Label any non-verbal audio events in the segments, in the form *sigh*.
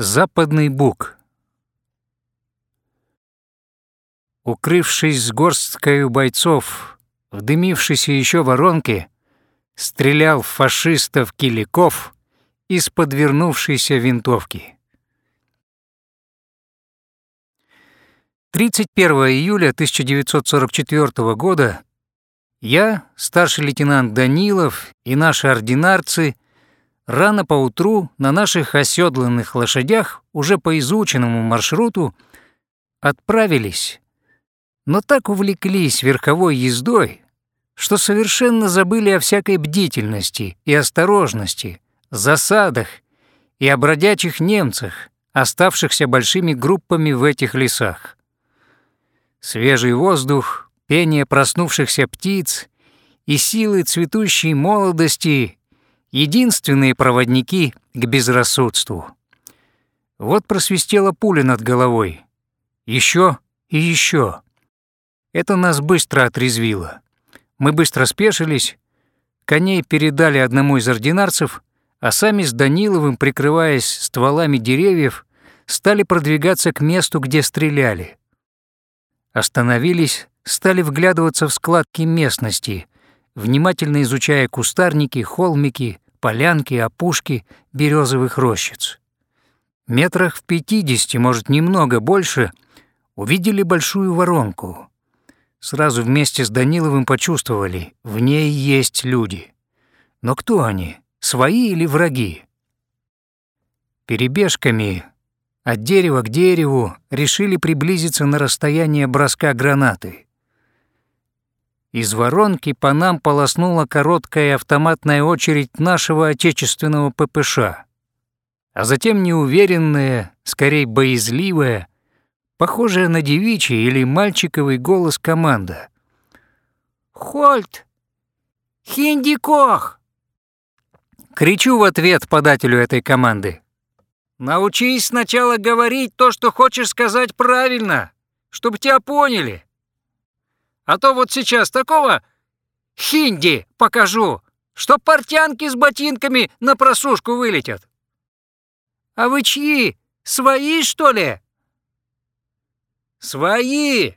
Западный Буг. Укрывшись с горсткою бойцов в дымившейся еще воронке, стрелял фашистов Киликов из подвернувшейся винтовки. 31 июля 1944 года я, старший лейтенант Данилов и наши ординарцы рано поутру на наших оседланных лошадях уже по изученному маршруту отправились, но так увлеклись верховой ездой, что совершенно забыли о всякой бдительности и осторожности, засадах и о бродячих немцах, оставшихся большими группами в этих лесах. Свежий воздух, пение проснувшихся птиц и силы цветущей молодости — единственные проводники к безрассудству. Вот просвистела пуля над головой. Еще и еще. Это нас быстро отрезвило. Мы быстро спешились, коней передали одному из ординарцев, а сами с Даниловым, прикрываясь стволами деревьев, стали продвигаться к месту, где стреляли. Остановились стали вглядываться в складки местности, внимательно изучая кустарники, холмики, полянки, опушки березовых рощиц. Метрах в пятидесяти, может, немного больше, увидели большую воронку. Сразу вместе с Даниловым почувствовали, в ней есть люди. Но кто они, свои или враги? Перебежками от дерева к дереву решили приблизиться на расстояние броска гранаты. Из воронки по нам полоснула короткая автоматная очередь нашего отечественного ППШ, а затем неуверенная, скорее боязливая, похожая на девичий или мальчиковый голос команда. «Хольт! Хиндикох!» Кричу в ответ подателю этой команды. «Научись сначала говорить то, что хочешь сказать правильно, чтобы тебя поняли!» А то вот сейчас такого хинди покажу, что портянки с ботинками на просушку вылетят. А вы чьи? Свои, что ли? Свои!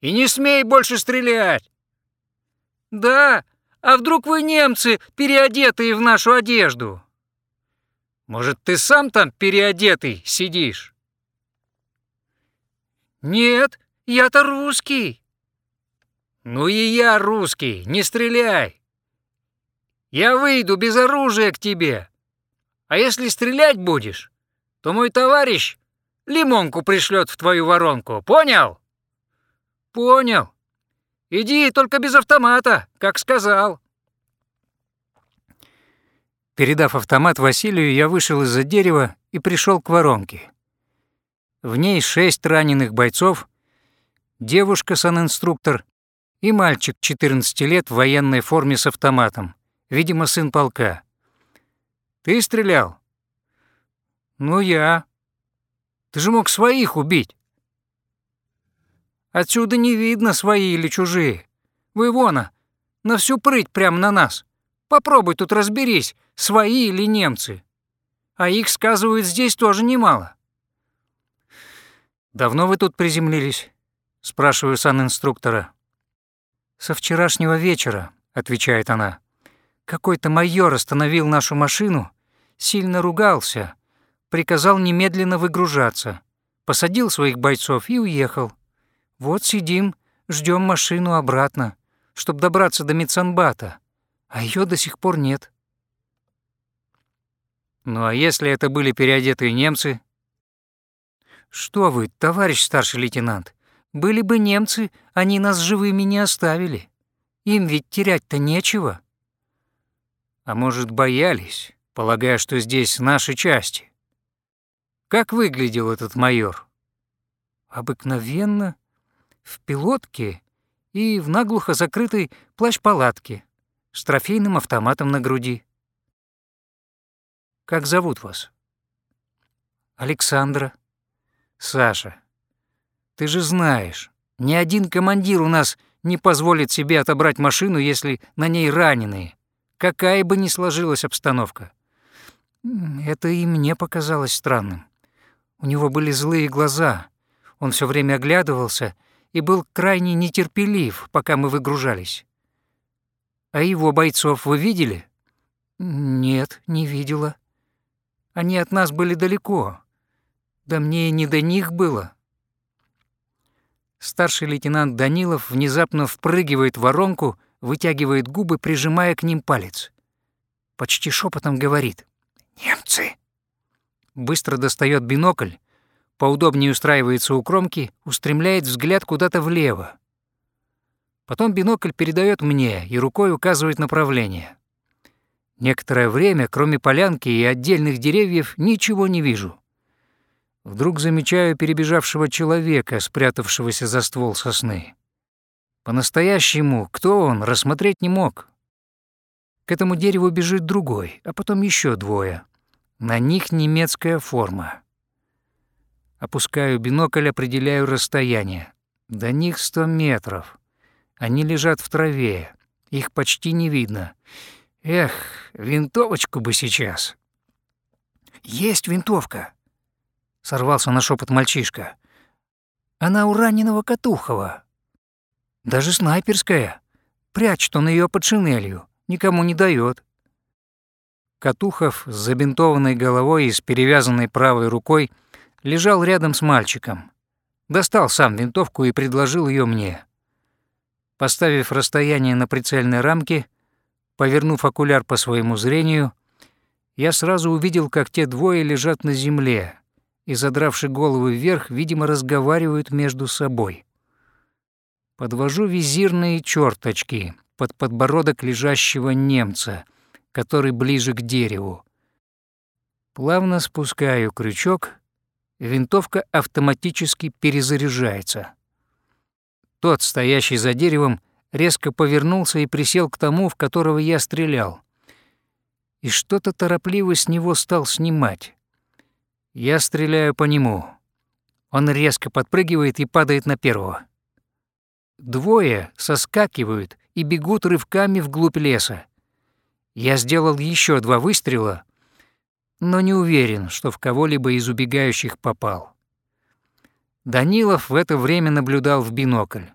И не смей больше стрелять. Да, а вдруг вы немцы, переодетые в нашу одежду? Может, ты сам там переодетый сидишь? Нет, я-то русский. «Ну и я русский, не стреляй! Я выйду без оружия к тебе, а если стрелять будешь, то мой товарищ лимонку пришлет в твою воронку, понял?» «Понял. Иди только без автомата, как сказал». Передав автомат Василию, я вышел из-за дерева и пришел к воронке. В ней шесть раненых бойцов, девушка-санинструктор и мальчик 14 лет в военной форме с автоматом, видимо, сын полка. «Ты стрелял?» «Ну, я. Ты же мог своих убить». «Отсюда не видно, свои или чужие. Вы вон, на всю прыть прямо на нас. Попробуй тут разберись, свои или немцы. А их, сказывают, здесь тоже немало». «Давно вы тут приземлились?» — спрашиваю сан-инструктора. «Со вчерашнего вечера», — отвечает она. «Какой-то майор остановил нашу машину, сильно ругался, приказал немедленно выгружаться, посадил своих бойцов и уехал. Вот сидим, ждем машину обратно, чтобы добраться до Мецанбата, а ее до сих пор нет». «Ну а если это были переодетые немцы?» «Что вы, товарищ старший лейтенант, были бы немцы, они нас живыми не оставили. Им ведь терять-то нечего. А может, боялись, полагая, что здесь наши части? Как выглядел этот майор? Обыкновенно, в пилотке и в наглухо закрытой плащ-палатке с трофейным автоматом на груди. Как зовут вас? Александра. Саша. Ты же знаешь, ни один командир у нас не позволит себе отобрать машину, если на ней раненые, какая бы ни сложилась обстановка. Это и мне показалось странным. У него были злые глаза. Он все время оглядывался и был крайне нетерпелив, пока мы выгружались. А его бойцов вы видели? Нет, не видела. Они от нас были далеко. Да мне и не до них было. Старший лейтенант Данилов внезапно впрыгивает в воронку, вытягивает губы, прижимая к ним палец. Почти шепотом говорит «Немцы!» Быстро достает бинокль, поудобнее устраивается у кромки, устремляет взгляд куда-то влево. Потом бинокль передает мне и рукой указывает направление. Некоторое время, кроме полянки и отдельных деревьев, ничего не вижу. Вдруг замечаю перебежавшего человека, спрятавшегося за ствол сосны. По-настоящему, кто он, рассмотреть не мог. К этому дереву бежит другой, а потом еще двое. На них немецкая форма. Опускаю бинокль, определяю расстояние. До них сто метров. Они лежат в траве. Их почти не видно. Эх, винтовочку бы сейчас. Есть винтовка. Сорвался на шепот мальчишка. Она у раненого Катухова. Даже снайперская. Прячет он ее под шинелью. Никому не дает. Катухов с забинтованной головой и с перевязанной правой рукой лежал рядом с мальчиком. Достал сам винтовку и предложил ее мне. Поставив расстояние на прицельной рамке, повернув окуляр по своему зрению, я сразу увидел, как те двое лежат на земле, и, задравши головы вверх, видимо, разговаривают между собой. Подвожу визирные черточки под подбородок лежащего немца, который ближе к дереву. Плавно спускаю крючок, винтовка автоматически перезаряжается. Тот, стоящий за деревом, резко повернулся и присел к тому, в которого я стрелял. И что-то торопливо с него стал снимать. Я стреляю по нему. Он резко подпрыгивает и падает на первого. Двое соскакивают и бегут рывками вглубь леса. Я сделал еще два выстрела, но не уверен, что в кого-либо из убегающих попал. Данилов в это время наблюдал в бинокль.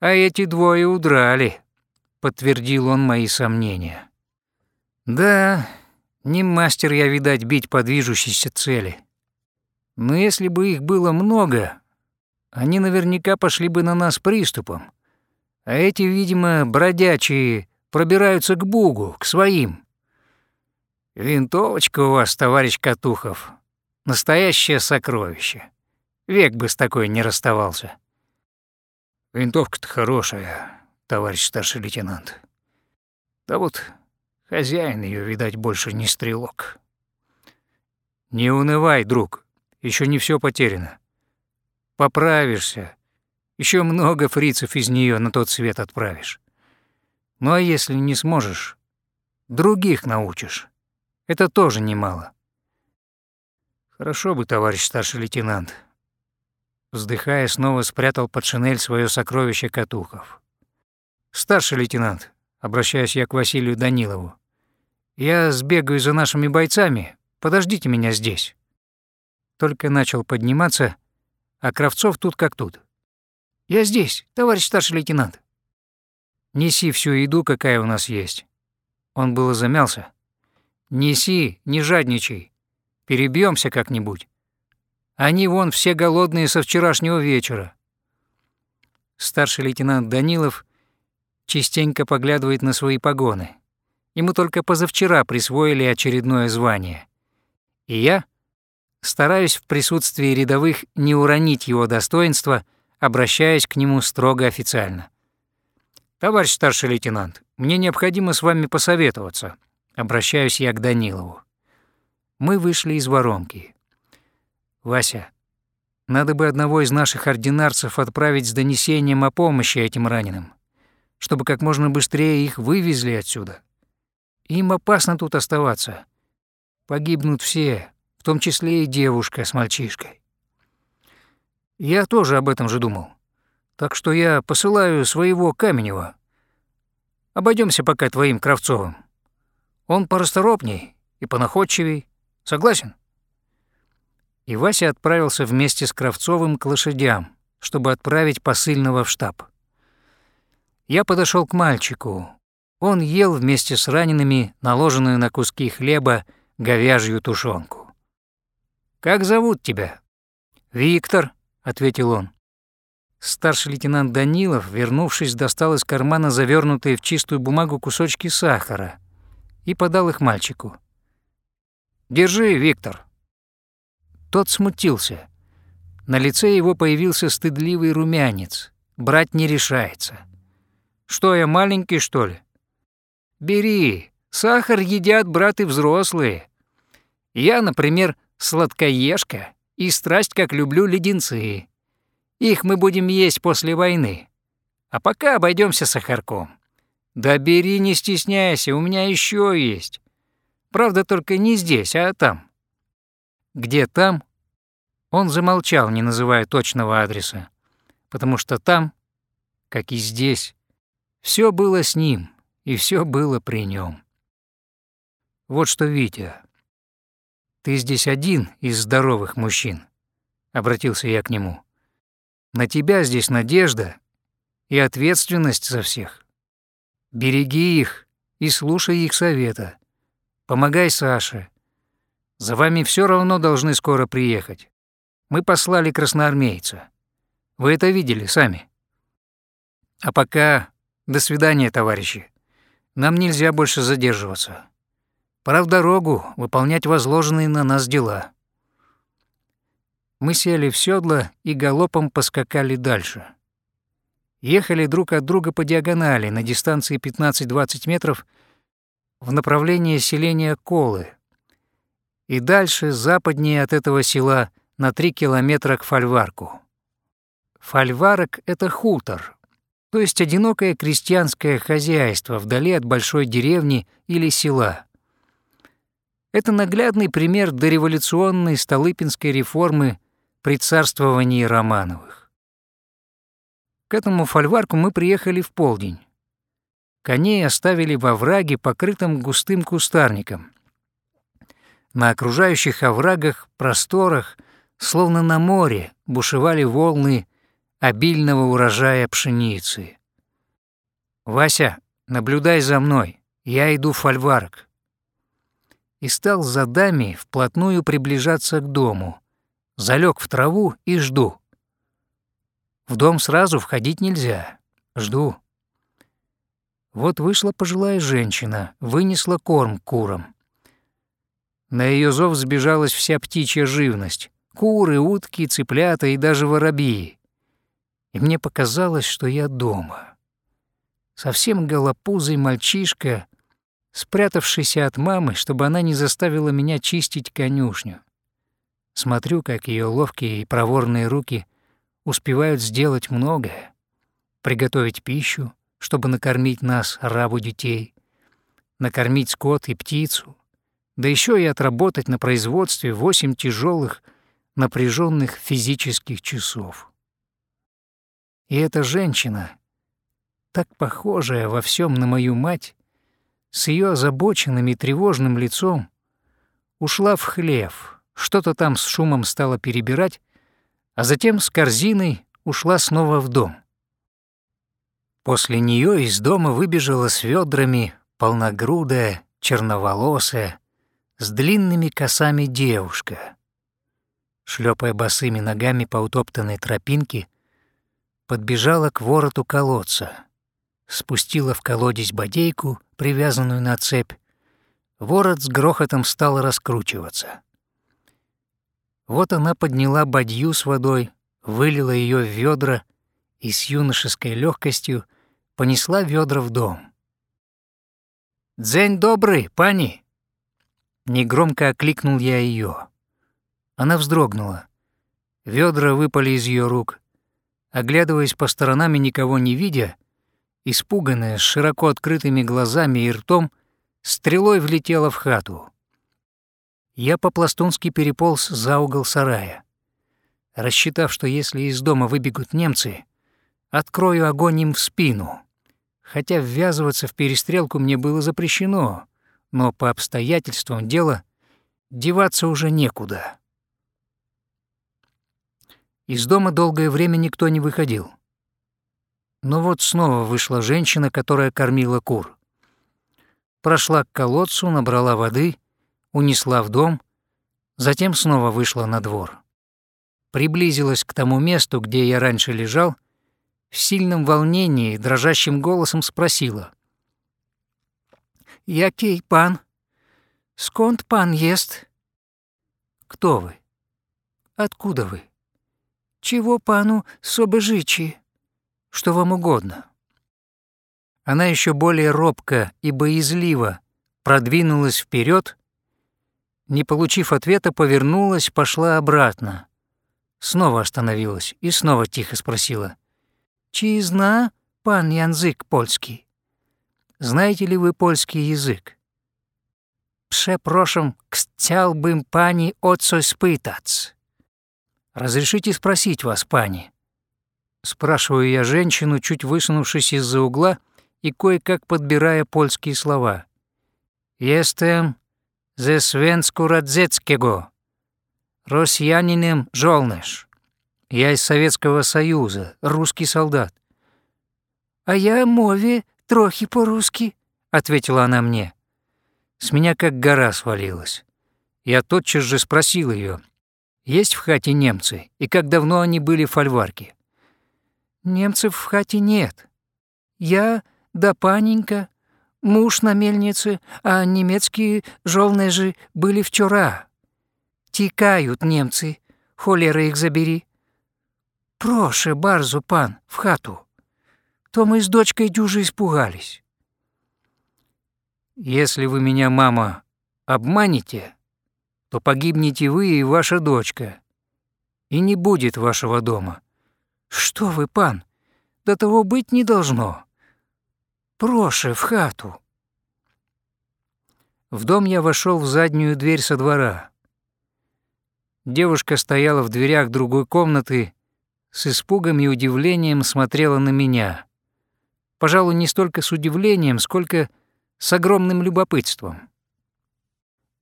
«А эти двое удрали», — подтвердил он мои сомнения. «Да, не мастер я, видать, бить по движущейся цели. Но если бы их было много, они наверняка пошли бы на нас приступом. А эти, видимо, бродячие пробираются к Бугу, к своим. Винтовочка у вас, товарищ Катухов, настоящее сокровище. Век бы с такой не расставался. Винтовка-то хорошая, товарищ старший лейтенант. Да вот Хозяин ее, видать, больше не стрелок. Не унывай, друг, еще не все потеряно. Поправишься. Еще много фрицев из нее на тот свет отправишь. Ну а если не сможешь, других научишь. Это тоже немало. Хорошо бы, товарищ старший лейтенант. Вздыхая, снова спрятал под шинель свое сокровище Катухов. Старший лейтенант, обращаюсь я к Василию Данилову. «Я сбегаю за нашими бойцами, подождите меня здесь». Только начал подниматься, а Кравцов тут как тут. «Я здесь, товарищ старший лейтенант». «Неси всю еду, какая у нас есть». Он было замялся. «Неси, не жадничай. Перебьемся как-нибудь. Они вон все голодные со вчерашнего вечера». Старший лейтенант Данилов частенько поглядывает на свои погоны. Ему только позавчера присвоили очередное звание. И я стараюсь в присутствии рядовых не уронить его достоинства, обращаясь к нему строго официально. «Товарищ старший лейтенант, мне необходимо с вами посоветоваться», обращаюсь я к Данилову. Мы вышли из воронки. «Вася, надо бы одного из наших ординарцев отправить с донесением о помощи этим раненым чтобы как можно быстрее их вывезли отсюда. Им опасно тут оставаться. Погибнут все, в том числе и девушка с мальчишкой. Я тоже об этом же думал. Так что я посылаю своего Каменева. Обойдемся пока твоим Кравцовым. Он порасторопней и понаходчивей. Согласен? и Вася отправился вместе с Кравцовым к лошадям, чтобы отправить посыльного в штаб. Я подошел к мальчику. Он ел вместе с ранеными наложенную на куски хлеба говяжью тушенку. «Как зовут тебя?» «Виктор», — ответил он. Старший лейтенант Данилов, вернувшись, достал из кармана завернутые в чистую бумагу кусочки сахара и подал их мальчику. «Держи, Виктор». Тот смутился. На лице его появился стыдливый румянец. Брать не решается. «Что, я маленький, что ли?» «Бери. Сахар едят брат и взрослые. Я, например, сладкоежка и страсть как люблю леденцы. Их мы будем есть после войны. А пока обойдемся сахарком. Да бери, не стесняйся, у меня еще есть. Правда, только не здесь, а там. Где там? Он замолчал, не называя точного адреса, потому что там, как и здесь, все было с ним, и все было при нем. Вот что, Витя, ты здесь один из здоровых мужчин, обратился я к нему. На тебя здесь надежда и ответственность за всех. Береги их и слушай их совета. Помогай Саше. За вами все равно должны скоро приехать. Мы послали красноармейца. Вы это видели сами. А пока до свидания, товарищи. Нам нельзя больше задерживаться. Пора в дорогу выполнять возложенные на нас дела. Мы сели в седло и галопом поскакали дальше. Ехали друг от друга по диагонали на дистанции 15-20 метров в направлении селения Колы. И дальше, западнее от этого села, на 3 километра к Фольварку. Фольварок — это хутор, то есть одинокое крестьянское хозяйство вдали от большой деревни или села. Это наглядный пример дореволюционной Столыпинской реформы при царствовании Романовых. К этому фольварку мы приехали в полдень. Коней оставили во враге, покрытом густым кустарником. На окружающих оврагах, просторах, словно на море, бушевали волны обильного урожая пшеницы. «Вася, наблюдай за мной, я иду в фольварок». И стал за дами вплотную приближаться к дому, залег в траву и жду. В дом сразу входить нельзя. Жду. Вот вышла пожилая женщина, вынесла корм курам. На ее зов сбежалась вся птичья живность. Куры, утки, цыплята и даже воробьи. И мне показалось, что я дома. Совсем голопузый мальчишка, спрятавшийся от мамы, чтобы она не заставила меня чистить конюшню. Смотрю, как ее ловкие и проворные руки успевают сделать многое. Приготовить пищу, чтобы накормить нас, рабу детей, накормить скот и птицу, да еще и отработать на производстве восемь тяжелых, напряженных физических часов. И эта женщина, так похожая во всем на мою мать, с ее озабоченным и тревожным лицом, ушла в хлев — что-то там с шумом стала перебирать, а затем с корзиной ушла снова в дом. После нее из дома выбежала с ведрами полногрудая, черноволосая, с длинными косами девушка. Шлепая босыми ногами по утоптанной тропинке, подбежала к вороту колодца, спустила в колодец бодейку, привязанную на цепь. Ворот с грохотом стал раскручиваться. Вот она подняла бадью с водой, вылила ее в ведра и с юношеской легкостью понесла ведра в дом. «Дзень добрый, пани!» Негромко окликнул я ее. Она вздрогнула. Ведра выпали из ее рук. Оглядываясь по сторонам и никого не видя, испуганная, с широко открытыми глазами и ртом, стрелой влетела в хату я по-пластунски переполз за угол сарая. Рассчитав, что если из дома выбегут немцы, открою огонь им в спину. Хотя ввязываться в перестрелку мне было запрещено, но по обстоятельствам дела деваться уже некуда. Из дома долгое время никто не выходил. Но вот снова вышла женщина, которая кормила кур. Прошла к колодцу, набрала воды, унесла в дом, затем снова вышла на двор. Приблизилась к тому месту, где я раньше лежал, в сильном волнении дрожащим голосом спросила. «Який пан? Сконт пан ест?» «Кто вы? Откуда вы? Чего пану собежичи? Что вам угодно?» Она еще более робко и боязливо продвинулась вперед, не получив ответа, повернулась, пошла обратно. Снова остановилась и снова тихо спросила. «Чи зна пан язык польский? Знаете ли вы польский язык?» «Прzeproszam, chciał бым пани о спытац». «Разрешите спросить вас, пани?» Спрашиваю я женщину, чуть высунувшись из-за угла и кое-как подбирая польские слова. «Jestem ze Свенску Радзецкего, россиянинем Жолнеш. Я из Советского Союза, русский солдат». «А я мове трохи по-русски», — ответила она мне. С меня как гора свалилась. Я тотчас же спросил ее, есть в хате немцы и как давно они были в фольварке. Немцев в хате нет. Я да паненька, муж на мельнице, а немецкие жолнежи были вчера. Тикают немцы, холера их забери. Проше, барзу, пан, в хату. То мы с дочкой дюжи испугались. Если вы меня, мама, обманете, то погибнете вы и ваша дочка, и не будет вашего дома. Что вы, пан, до того быть не должно. Проше в хату. В дом я вошел в заднюю дверь со двора. Девушка стояла в дверях другой комнаты, с испугом и удивлением смотрела на меня. Пожалуй, не столько с удивлением, сколько с огромным любопытством.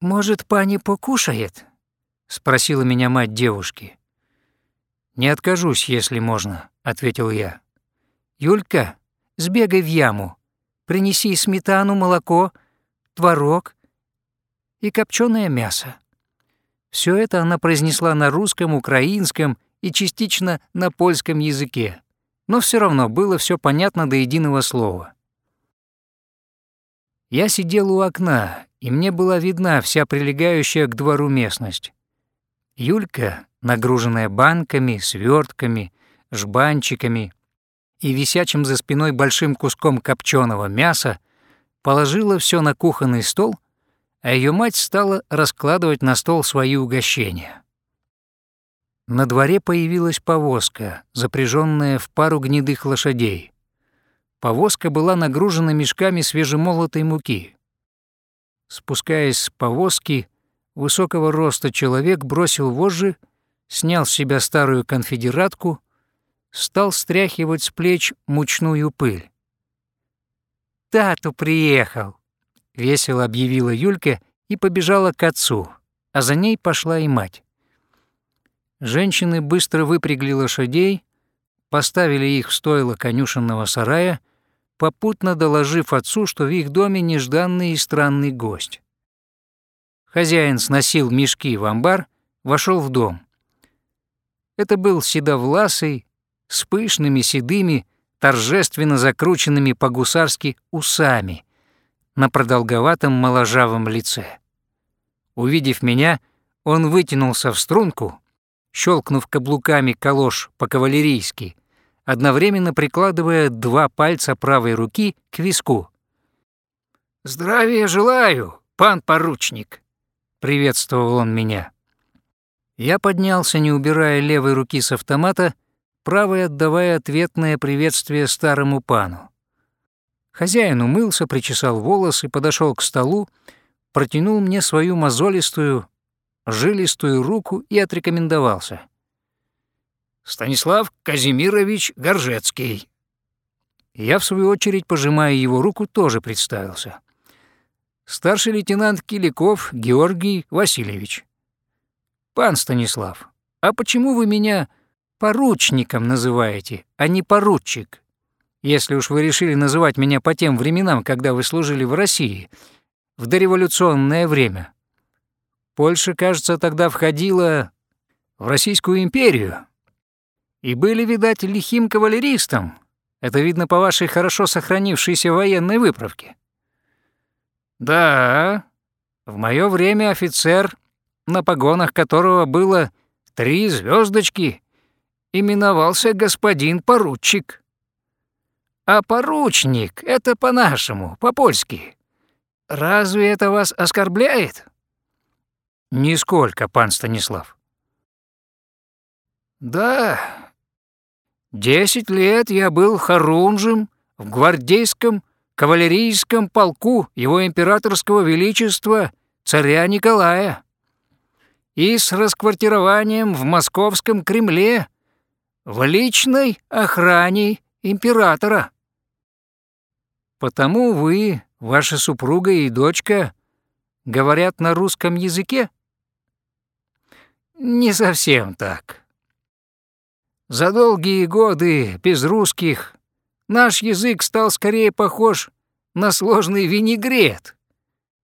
«Может, пани покушает?» — спросила меня мать девушки. «Не откажусь, если можно», — ответил я. «Юлька, сбегай в яму, принеси сметану, молоко, творог и копченое мясо». Все это она произнесла на русском, украинском и частично на польском языке, но все равно было все понятно до единого слова. Я сидел у окна, и мне была видна вся прилегающая к двору местность. Юлька, нагруженная банками, свертками, жбанчиками и висячим за спиной большим куском копченого мяса, положила все на кухонный стол, а ее мать стала раскладывать на стол свои угощения. На дворе появилась повозка, запряженная в пару гнедых лошадей. Повозка была нагружена мешками свежемолотой муки. Спускаясь с повозки, высокого роста человек бросил вожжи, снял с себя старую конфедератку, стал стряхивать с плеч мучную пыль. «Тату приехал!» — весело объявила Юлька и побежала к отцу, а за ней пошла и мать. Женщины быстро выпрягли лошадей, поставили их в стойло конюшенного сарая — попутно доложив отцу, что в их доме нежданный и странный гость. Хозяин сносил мешки в амбар, вошел в дом. Это был седовласый, с пышными седыми, торжественно закрученными по-гусарски усами на продолговатом моложавом лице. Увидев меня, он вытянулся в струнку, щелкнув каблуками калош по-кавалерийски, одновременно прикладывая два пальца правой руки к виску. «Здравия желаю, пан поручник!» — приветствовал он меня. Я поднялся, не убирая левой руки с автомата, правой отдавая ответное приветствие старому пану. Хозяин умылся, причесал волосы, подошел к столу, протянул мне свою мозолистую, жилистую руку и отрекомендовался — Станислав Казимирович Горжецкий. Я, в свою очередь, пожимая его руку, тоже представился. Старший лейтенант Киликов Георгий Васильевич. «Пан Станислав, а почему вы меня поручником называете, а не поручик. Если уж вы решили называть меня по тем временам, когда вы служили в России, в дореволюционное время. Польша, кажется, тогда входила в Российскую империю. И были, видать, лихим кавалеристом. Это видно по вашей хорошо сохранившейся военной выправке. Да, в мое время офицер, на погонах которого было три звездочки, именовался господин поручик. А поручник — это по-нашему, по-польски. Разве это вас оскорбляет? Нисколько, пан Станислав. Да, десять лет я был хорунжем в гвардейском кавалерийском полку его императорского величества царя Николая и с расквартированием в московском Кремле в личной охране императора. Потому вы, ваша супруга и дочка говорят на русском языке? Не совсем так. За долгие годы без русских наш язык стал скорее похож на сложный винегрет.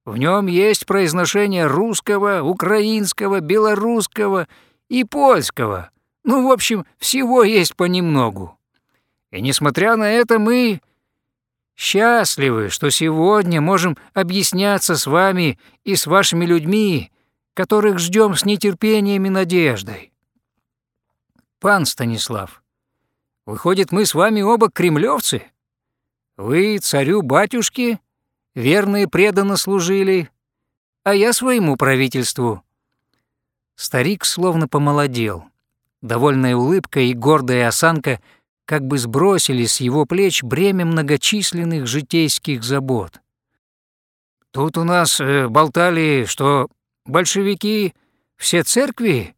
В нем есть произношение русского, украинского, белорусского и польского. Ну, в общем, всего есть понемногу. И несмотря на это, мы счастливы, что сегодня можем объясняться с вами и с вашими людьми, которых ждем с нетерпением и надеждой. Пан Станислав, выходит, мы с вами оба кремлевцы? Вы царю-батюшке верно и преданно служили, а я своему правительству. Старик словно помолодел. Довольная улыбка и гордая осанка — как бы сбросили с его плеч бремя многочисленных житейских забот. Тут у нас э, болтали, что большевики все церкви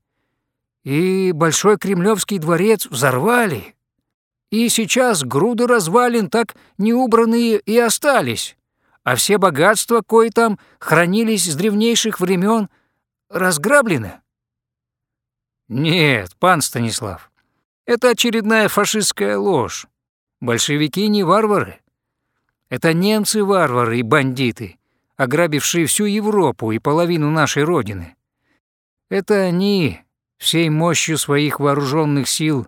и Большой Кремлевский дворец взорвали. И сейчас груды развалин так неубранные и остались, а все богатства, кои там хранились с древнейших времен, разграблены. Нет, пан Станислав, это очередная фашистская ложь. Большевики не варвары. Это немцы-варвары и бандиты, ограбившие всю Европу и половину нашей Родины. Это они всей мощью своих вооруженных сил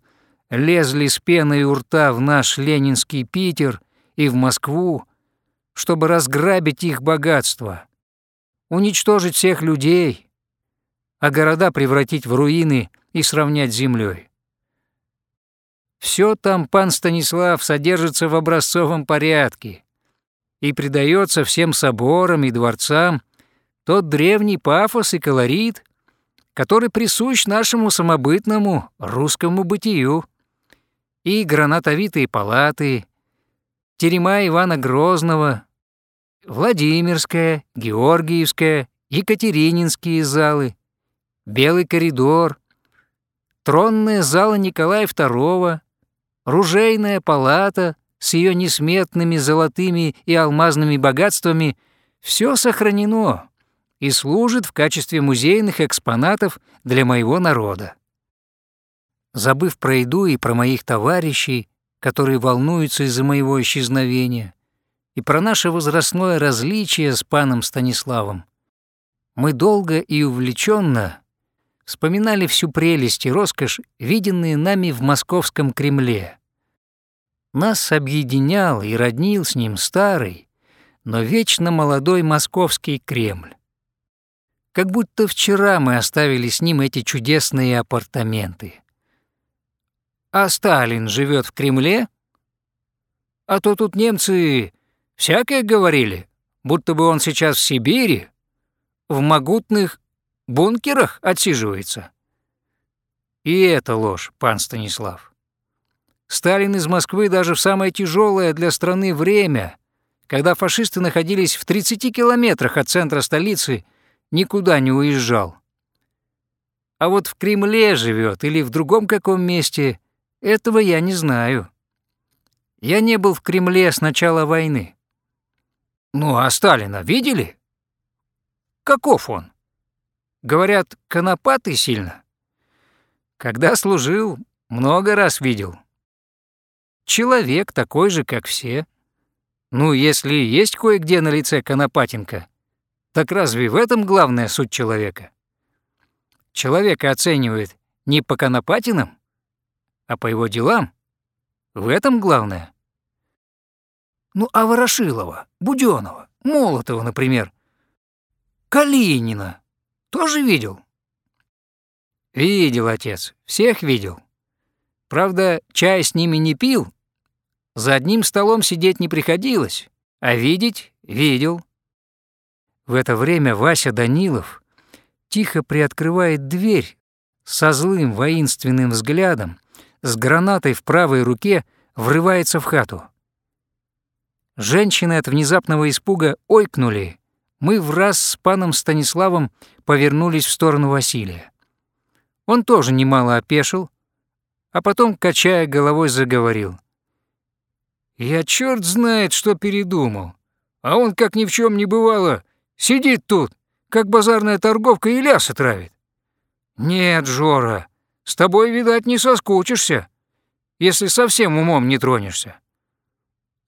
лезли с пеной у рта в наш ленинский Питер и в Москву, чтобы разграбить их богатство, уничтожить всех людей, а города превратить в руины и сравнять с землей. Все там, пан Станислав, содержится в образцовом порядке и придается всем соборам и дворцам тот древний пафос и колорит, который присущ нашему самобытному русскому бытию. И гранатовитые палаты, терема Ивана Грозного, Владимирская, Георгиевская, Екатерининские залы, Белый коридор, тронные залы Николая II, Ружейная палата с ее несметными золотыми и алмазными богатствами все сохранено и служит в качестве музейных экспонатов для моего народа. Забыв про еду и про моих товарищей, которые волнуются из-за моего исчезновения, и про наше возрастное различие с паном Станиславом, мы долго и увлеченно вспоминали всю прелесть и роскошь, виденные нами в московском Кремле. Нас объединял и роднил с ним старый, но вечно молодой московский Кремль. Как будто вчера мы оставили с ним эти чудесные апартаменты. А Сталин живет в Кремле? А то тут немцы всякое говорили, будто бы он сейчас в Сибири, в могутных бункерах отсиживается. И это ложь, пан Станислав. Сталин из Москвы даже в самое тяжелое для страны время, когда фашисты находились в 30 километрах от центра столицы, никуда не уезжал. А вот в Кремле живет или в другом каком месте, этого я не знаю. Я не был в Кремле с начала войны. Ну а Сталина видели? Каков он? Говорят, конопатый сильно. Когда служил, Много раз видел. Человек такой же, как все. Ну, если есть кое-где на лице конопатинка, так разве в этом главная суть человека? Человека оценивают не по конопатинам, а по его делам. В этом главное. Ну, а Ворошилова, Будённого, Молотова, например, Калинина тоже видел? Видел, отец, всех видел. Правда, чай с ними не пил, за одним столом сидеть не приходилось, а видеть — видел. В это время Вася Данилов тихо приоткрывает дверь со злым воинственным взглядом, с гранатой в правой руке врывается в хату. Женщины от внезапного испуга ойкнули. Мы в раз с паном Станиславом повернулись в сторону Василия. Он тоже немало опешил, а потом, качая головой, заговорил. «Я черт знает, что передумал. А он, как ни в чем не бывало, сидит тут, как базарная торговка и лясы травит. Нет, Жора, с тобой, видать, не соскучишься, если совсем умом не тронешься.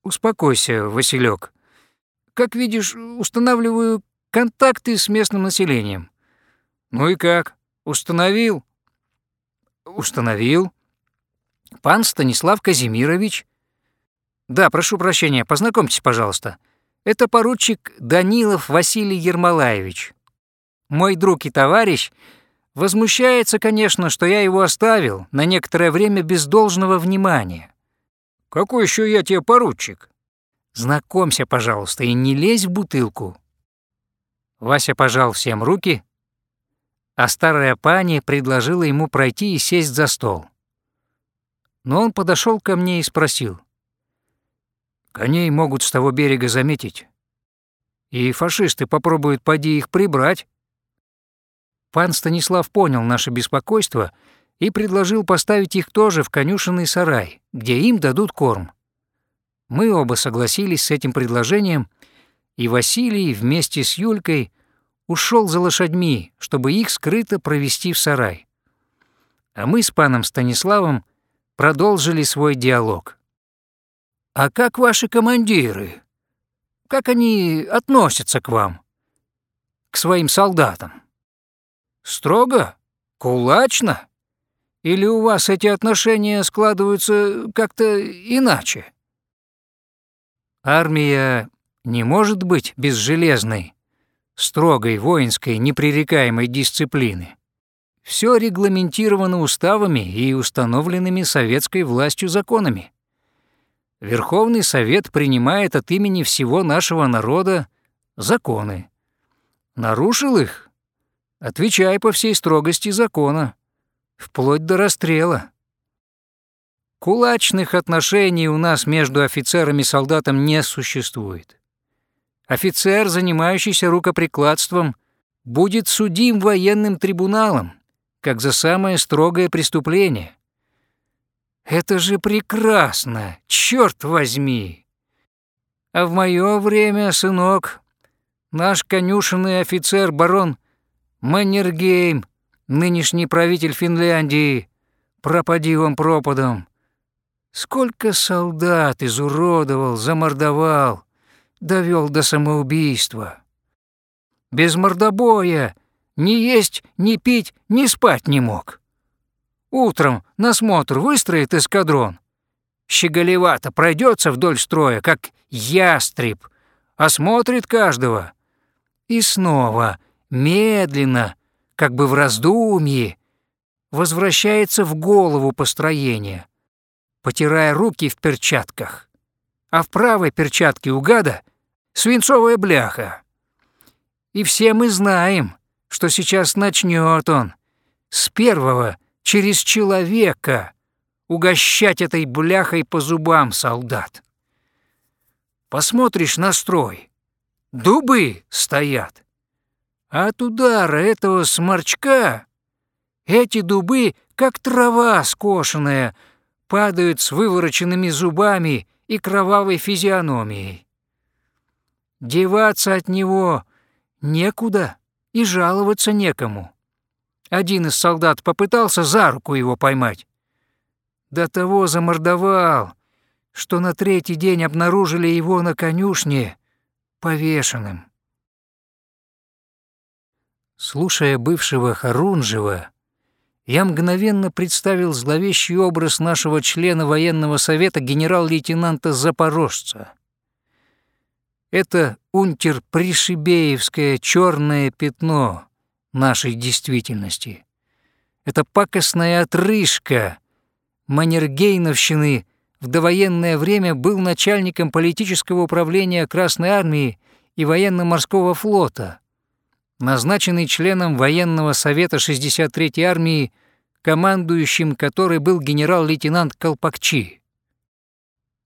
Успокойся, Василек. Как видишь, устанавливаю контакты с местным населением. Ну и как? Установил? Установил. Пан Станислав Казимирович. Да, прошу прощения, познакомьтесь, пожалуйста. Это поручик Данилов Василий Ермолаевич. Мой друг и товарищ возмущается, конечно, что я его оставил на некоторое время без должного внимания. Какой еще я тебе поручик? Знакомься, пожалуйста, и не лезь в бутылку. Вася пожал всем руки, а старая пани предложила ему пройти и сесть за стол. Но он подошел ко мне и спросил. «Коней могут с того берега заметить, и фашисты попробуют поди их прибрать». Пан Станислав понял наше беспокойство и предложил поставить их тоже в конюшенный сарай, где им дадут корм. Мы оба согласились с этим предложением, и Василий вместе с Юлькой ушел за лошадьми, чтобы их скрыто провести в сарай. А мы с паном Станиславом продолжили свой диалог. «А как ваши командиры? Как они относятся к вам? К своим солдатам? Строго? Кулачно? Или у вас эти отношения складываются как-то иначе?» Армия не может быть безжелезной, строгой воинской непререкаемой дисциплины. Все регламентировано уставами и установленными советской властью законами. Верховный Совет принимает от имени всего нашего народа законы. Нарушил их? Отвечай по всей строгости закона, вплоть до расстрела. Кулачных отношений у нас между офицером и солдатом не существует. Офицер, занимающийся рукоприкладством, будет судим военным трибуналом, как за самое строгое преступление. Это же прекрасно, черт возьми! А в мое время, сынок, наш конюшенный офицер барон Маннергейм, нынешний правитель Финляндии, пропади он пропадом, Сколько солдат изуродовал, замордовал, довел до самоубийства. Без мордобоя ни есть, ни пить, ни спать не мог. Утром на смотр выстроит эскадрон. Щеголевато пройдется вдоль строя, как ястреб, осмотрит каждого. И снова, медленно, как бы в раздумье, возвращается в голову построения — потирая руки в перчатках. А в правой перчатке у гада свинцовая бляха. И все мы знаем, что сейчас начнет он с первого через человека угощать этой бляхой по зубам солдат. Посмотришь на строй, дубы стоят, а от удара этого сморчка эти дубы, как трава скошенная, падают с вывороченными зубами и кровавой физиономией. Деваться от него некуда и жаловаться некому. Один из солдат попытался за руку его поймать. до того замордовал, что на третий день обнаружили его на конюшне повешенным. Слушая бывшего Харунжева, я мгновенно представил зловещий образ нашего члена военного совета генерал-лейтенанта Запорожца. Это унтер-пришибеевское черное пятно нашей действительности. Это пакостная отрыжка Маннергейновщины в довоенное время был начальником политического управления Красной Армии и военно-морского флота, назначенный членом военного совета 63-й армии, командующим которой был генерал-лейтенант Колпакчи.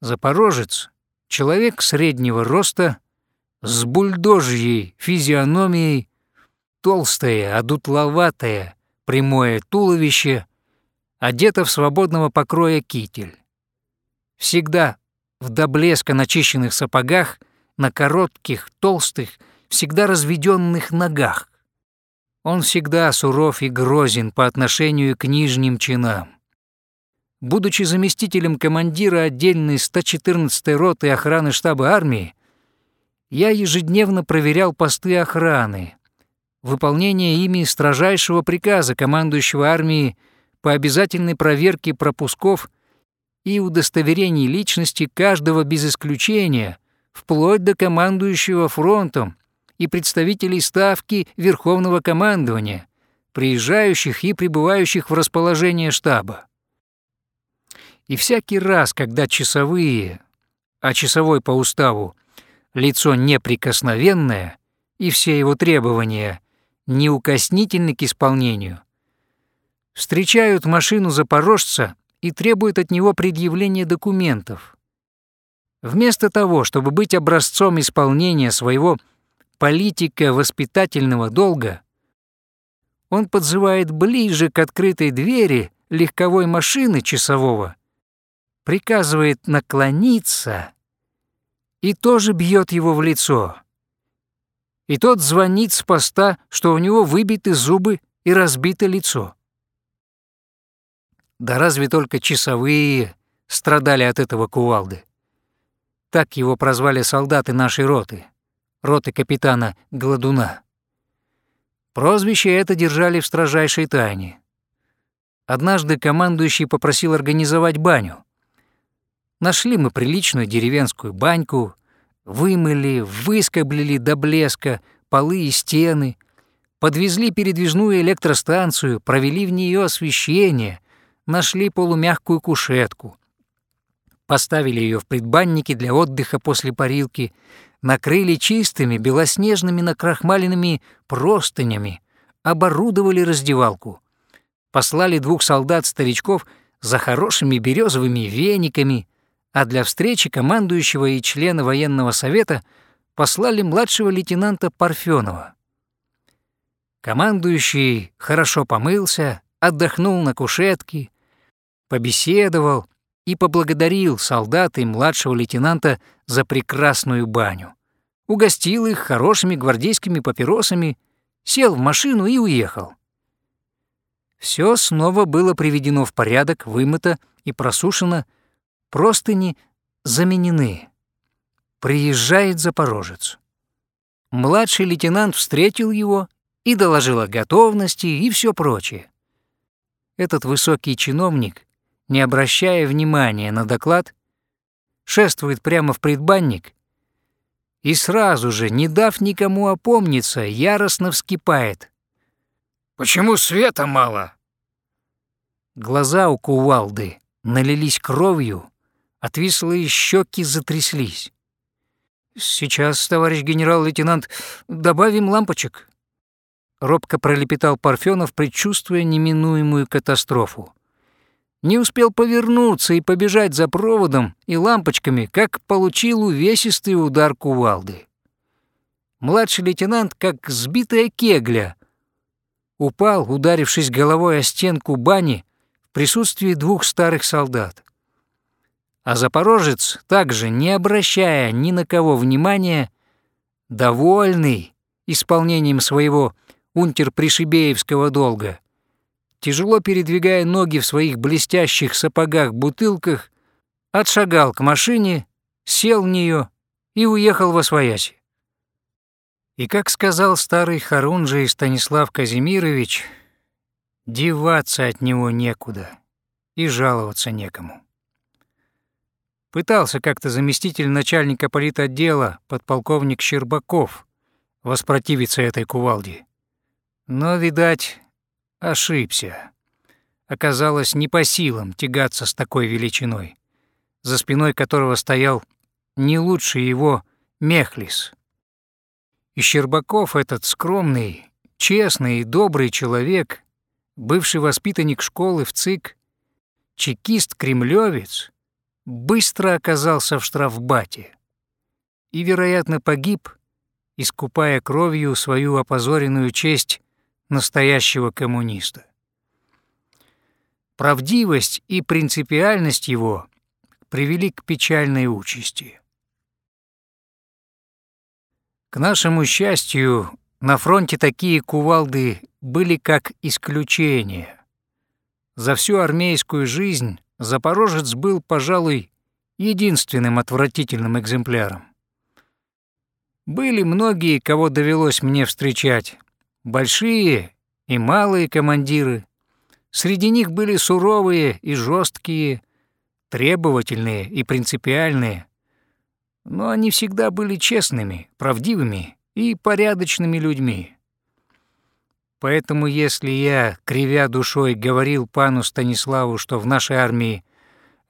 Запорожец — человек среднего роста, с бульдожьей физиономией, толстое, одутловатое, прямое туловище, одето в свободного покроя китель. Всегда в до блеска начищенных сапогах, на коротких, толстых, всегда разведенных ногах. Он всегда суров и грозен по отношению к нижним чинам. Будучи заместителем командира отдельной 114-й роты охраны штаба армии, я ежедневно проверял посты охраны, выполнение ими строжайшего приказа командующего армии по обязательной проверке пропусков и удостоверений личности каждого без исключения, вплоть до командующего фронтом и представителей ставки Верховного командования, приезжающих и прибывающих в расположение штаба. И всякий раз, когда часовые, а часовой по уставу, лицо неприкосновенное, и все его требования неукоснительны к исполнению, встречают машину запорожца и требуют от него предъявления документов. Вместо того, чтобы быть образцом исполнения своего политика-воспитательного долга, он подзывает ближе к открытой двери легковой машины часового, приказывает наклониться и тоже бьет его в лицо. И тот звонит с поста, что у него выбиты зубы и разбито лицо. Да разве только часовые страдали от этого кувалды. Так его прозвали солдаты нашей роты, роты капитана Гладуна. Прозвище это держали в строжайшей тайне. Однажды командующий попросил организовать баню. Нашли мы приличную деревенскую баньку, вымыли, выскоблили до блеска полы и стены, подвезли передвижную электростанцию, провели в нее освещение — нашли полумягкую кушетку, поставили ее в предбаннике для отдыха после парилки, накрыли чистыми белоснежными накрахмаленными простынями, оборудовали раздевалку, послали двух солдат-старичков за хорошими березовыми вениками, а для встречи командующего и члена военного совета послали младшего лейтенанта Парфенова. Командующий хорошо помылся, отдохнул на кушетке, побеседовал и поблагодарил солдата и младшего лейтенанта за прекрасную баню. Угостил их хорошими гвардейскими папиросами, сел в машину и уехал. Все снова было приведено в порядок, вымыто и просушено, простыни заменены. Приезжает запорожец. Младший лейтенант встретил его и доложил о готовности и все прочее. Этот высокий чиновник не обращая внимания на доклад, шествует прямо в предбанник и сразу же, не дав никому опомниться, яростно вскипает. «Почему света мало?» Глаза у кувалды налились кровью, отвислые щеки затряслись. «Сейчас, товарищ генерал-лейтенант, добавим лампочек». Робко пролепетал Парфенов, предчувствуя неминуемую катастрофу не успел повернуться и побежать за проводом и лампочками, как получил увесистый удар кувалды. Младший лейтенант, как сбитая кегля, упал, ударившись головой о стенку бани в присутствии двух старых солдат. А запорожец, также не обращая ни на кого внимания, довольный исполнением своего унтер-пришибеевского долга, тяжело передвигая ноги в своих блестящих сапогах-бутылках, отшагал к машине, сел в нее и уехал во свояси. И, как сказал старый Харунжий Станислав Казимирович, деваться от него некуда и жаловаться некому. Пытался как-то заместитель начальника политотдела, подполковник Щербаков, воспротивиться этой кувалде. Но, видать, ошибся. Оказалось не по силам тягаться с такой величиной, за спиной которого стоял не лучше его Мехлис. И Щербаков этот скромный, честный и добрый человек, бывший воспитанник школы в ЦИК, чекист-кремлёвец, быстро оказался в штрафбате и, вероятно, погиб, искупая кровью свою опозоренную честь настоящего коммуниста. Правдивость и принципиальность его привели к печальной участи. К нашему счастью, на фронте такие кувалды были как исключение. За всю армейскую жизнь Запорожец был, пожалуй, единственным отвратительным экземпляром. Были многие, кого довелось мне встречать, большие и малые командиры. Среди них были суровые и жесткие, требовательные и принципиальные, но они всегда были честными, правдивыми и порядочными людьми. Поэтому если я, кривя душой, говорил пану Станиславу, что в нашей армии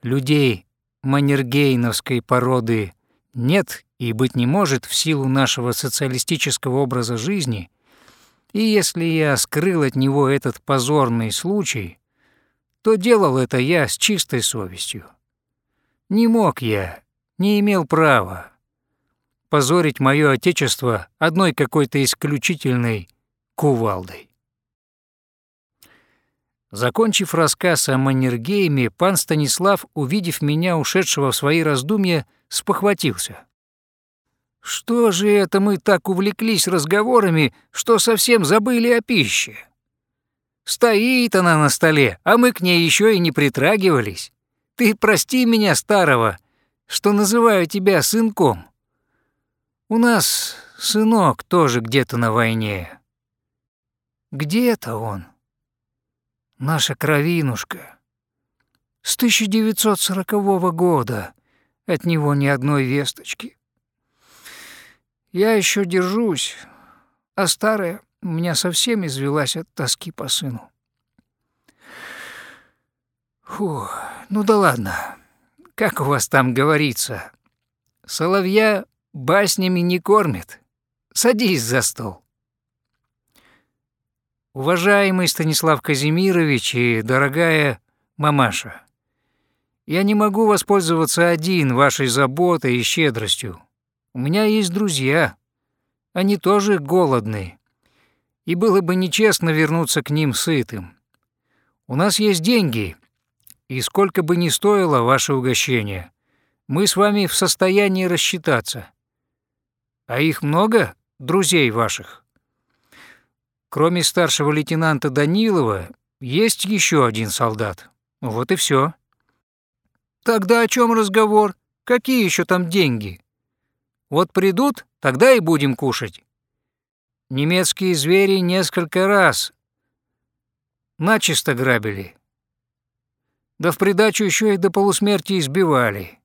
людей маннергейновской породы нет и быть не может в силу нашего социалистического образа жизни, и если я скрыл от него этот позорный случай, то делал это я с чистой совестью. Не мог я, не имел права позорить мое отечество одной какой-то исключительной кувалдой. Закончив рассказ о Маннергейме, пан Станислав, увидев меня, ушедшего в свои раздумья, спохватился. «Что же это мы так увлеклись разговорами, что совсем забыли о пище? Стоит она на столе, а мы к ней еще и не притрагивались. Ты прости меня, старого, что называю тебя сынком. У нас сынок тоже где-то на войне. Где-то он. Наша кровинушка. С 1940 года от него ни одной весточки. Я еще держусь, а старая у меня совсем извелась от тоски по сыну. Фу, ну да ладно. Как у вас там говорится? Соловья баснями не кормит. Садись за стол. Уважаемый Станислав Казимирович и дорогая мамаша, я не могу воспользоваться один вашей заботой и щедростью. У меня есть друзья. Они тоже голодные. И было бы нечестно вернуться к ним сытым. У нас есть деньги, и сколько бы ни стоило ваше угощение, мы с вами в состоянии рассчитаться. А их много, друзей ваших? Кроме старшего лейтенанта Данилова, есть еще один солдат. Вот и все. Тогда о чем разговор? Какие еще там деньги? Вот придут, тогда и будем кушать. Немецкие звери несколько раз начисто грабили. Да в придачу еще и до полусмерти избивали.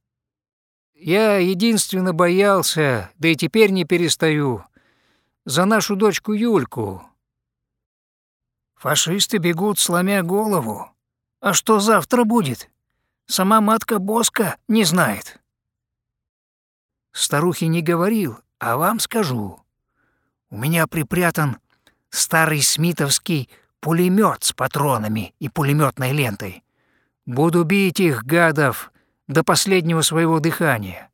Я единственно боялся, да и теперь не перестаю, за нашу дочку Юльку. Фашисты бегут, сломя голову. А что завтра будет? Сама матка Боска не знает. Старухе не говорил, а вам скажу. У меня припрятан старый смитовский пулемет с патронами и пулеметной лентой. Буду бить их, гадов, до последнего своего дыхания.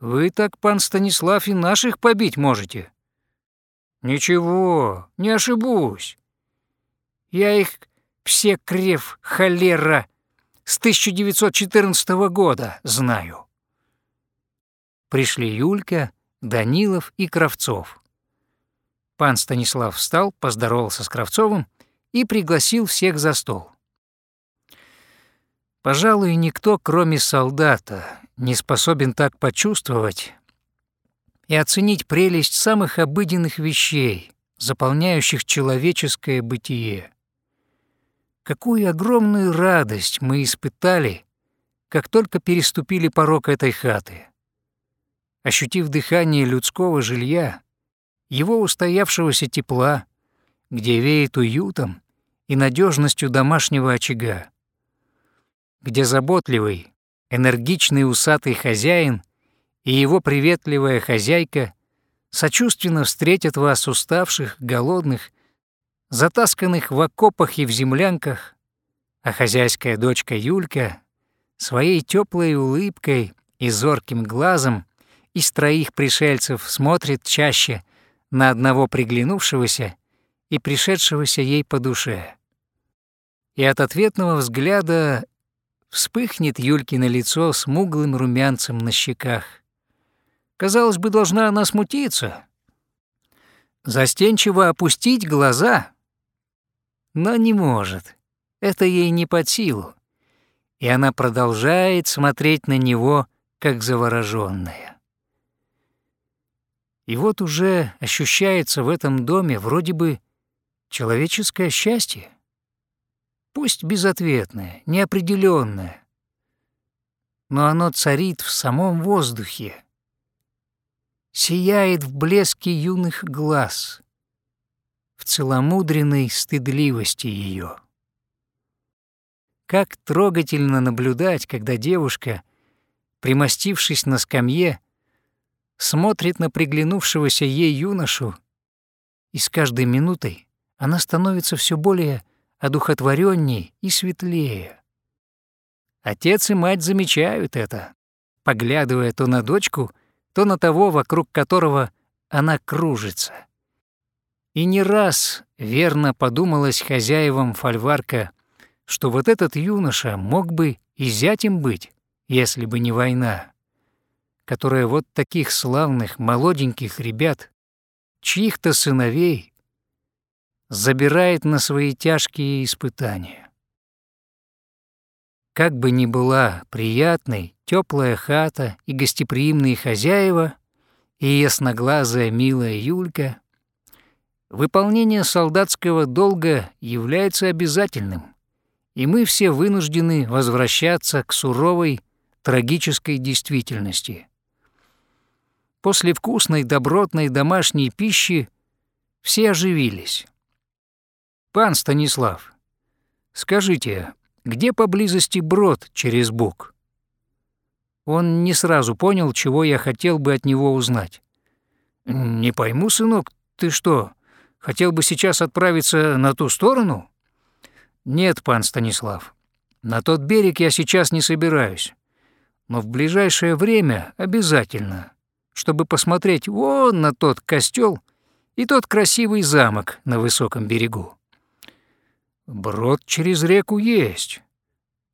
Вы так, пан Станислав, и наших побить можете. Ничего, не ошибусь. Я их все крев холера с 1914 года знаю. Пришли Юлька, Данилов и Кравцов. Пан Станислав встал, поздоровался с Кравцовым и пригласил всех за стол. Пожалуй, никто, кроме солдата, не способен так почувствовать и оценить прелесть самых обыденных вещей, заполняющих человеческое бытие. Какую огромную радость мы испытали, как только переступили порог этой хаты. Ощутив дыхание людского жилья, его устоявшегося тепла, где веет уютом и надежностью домашнего очага, где заботливый, энергичный усатый хозяин и его приветливая хозяйка сочувственно встретят вас уставших, голодных, затасканных в окопах и в землянках, а хозяйская дочка Юлька своей теплой улыбкой и зорким глазом из троих пришельцев смотрит чаще на одного приглянувшегося и пришедшегося ей по душе. И от ответного взгляда вспыхнет Юлькино лицо смуглым румянцем на щеках. Казалось бы, должна она смутиться, застенчиво опустить глаза, но не может. Это ей не под силу. И она продолжает смотреть на него, как заворожённая. И вот уже ощущается в этом доме вроде бы человеческое счастье. Пусть безответное, неопределённое, но оно царит в самом воздухе, сияет в блеске юных глаз, в целомудренной стыдливости ее. Как трогательно наблюдать, когда девушка, примостившись на скамье, смотрит на приглянувшегося ей юношу, и с каждой минутой она становится все более одухотворенней и светлее. Отец и мать замечают это, поглядывая то на дочку, то на того, вокруг которого она кружится. И не раз верно подумалось хозяевам фольварка, что вот этот юноша мог бы и зятем быть, если бы не война которая вот таких славных молоденьких ребят, чьих-то сыновей, забирает на свои тяжкие испытания. Как бы ни была приятной теплая хата и гостеприимные хозяева, и ясноглазая милая Юлька, выполнение солдатского долга является обязательным, и мы все вынуждены возвращаться к суровой, трагической действительности. После вкусной, добротной домашней пищи все оживились. «Пан Станислав, скажите, где поблизости брод через Буг?» Он не сразу понял, чего я хотел бы от него узнать. «Не пойму, сынок, ты что, хотел бы сейчас отправиться на ту сторону?» «Нет, пан Станислав, на тот берег я сейчас не собираюсь, но в ближайшее время обязательно чтобы посмотреть вон на тот костел и тот красивый замок на высоком берегу. Брод через реку есть.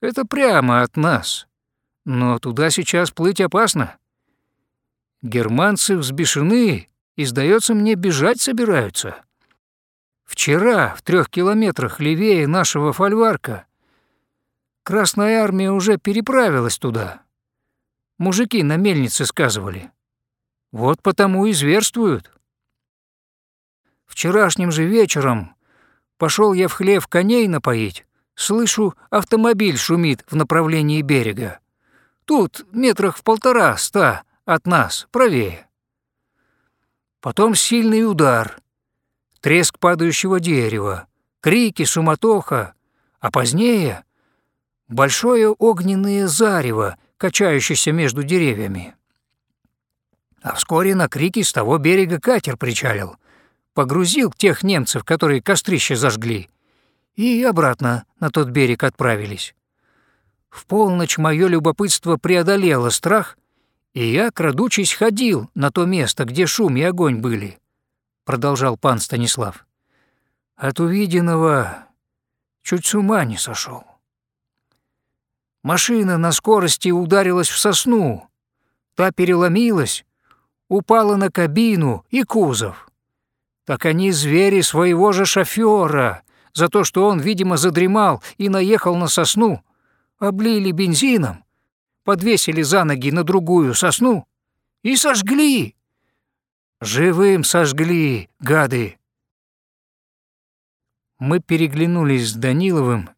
Это прямо от нас. Но туда сейчас плыть опасно. Германцы взбешены и, сдается мне, бежать собираются. Вчера, в трех километрах левее нашего фольварка, Красная армия уже переправилась туда. Мужики на мельнице сказывали. Вот потому и зверствуют. Вчерашним же вечером пошел я в хлев коней напоить. Слышу, автомобиль шумит в направлении берега. Тут метрах в полтора-ста от нас, правее. Потом сильный удар, треск падающего дерева, крики, суматоха, а позднее — большое огненное зарево, качающееся между деревьями. А вскоре на крики с того берега катер причалил, погрузил тех немцев, которые кострище зажгли, и обратно на тот берег отправились. В полночь мое любопытство преодолело страх, и я, крадучись, ходил на то место, где шум и огонь были, продолжал пан Станислав. От увиденного чуть с ума не сошел. Машина на скорости ударилась в сосну, та переломилась, упала на кабину и кузов. Так они звери своего же шофера за то, что он, видимо, задремал и наехал на сосну, облили бензином, подвесили за ноги на другую сосну и сожгли. Живым сожгли, гады. Мы переглянулись с Даниловым,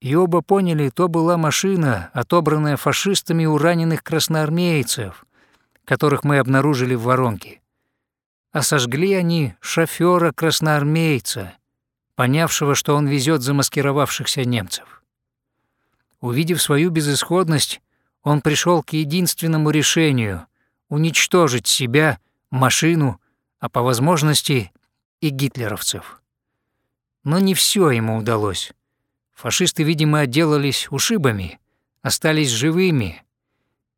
и оба поняли, то была машина, отобранная фашистами у раненых красноармейцев, которых мы обнаружили в воронке. А сожгли они шофера красноармейца, понявшего, что он везет замаскировавшихся немцев. Увидев свою безысходность, он пришел к единственному решению — уничтожить себя, машину, а по возможности и гитлеровцев. Но не все ему удалось. Фашисты, видимо, отделались ушибами, остались живыми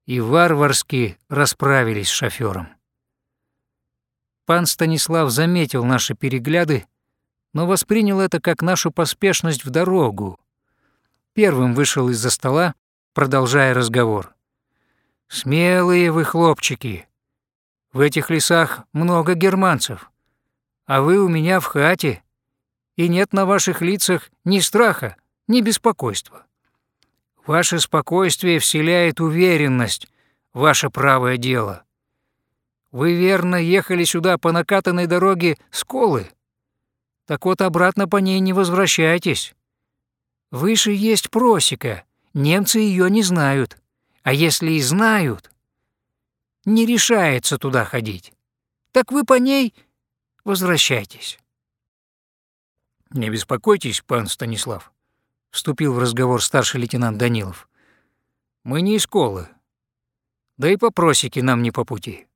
и варварски расправились с шофёром. Пан Станислав заметил наши перегляды, но воспринял это как нашу поспешность в дорогу. Первым вышел из-за стола, продолжая разговор. «Смелые вы, хлопчики! В этих лесах много германцев, а вы у меня в хате, и нет на ваших лицах ни страха, ни беспокойства. Ваше спокойствие вселяет уверенность ваше правое дело. Вы верно ехали сюда по накатанной дороге с Колы? Так вот обратно по ней не возвращайтесь. Выше есть просека, немцы ее не знают. А если и знают, не решается туда ходить. Так вы по ней возвращайтесь. «Не беспокойтесь, пан Станислав», — вступил в разговор старший лейтенант Данилов. «Мы не из колы. Да и по просеке нам не по пути».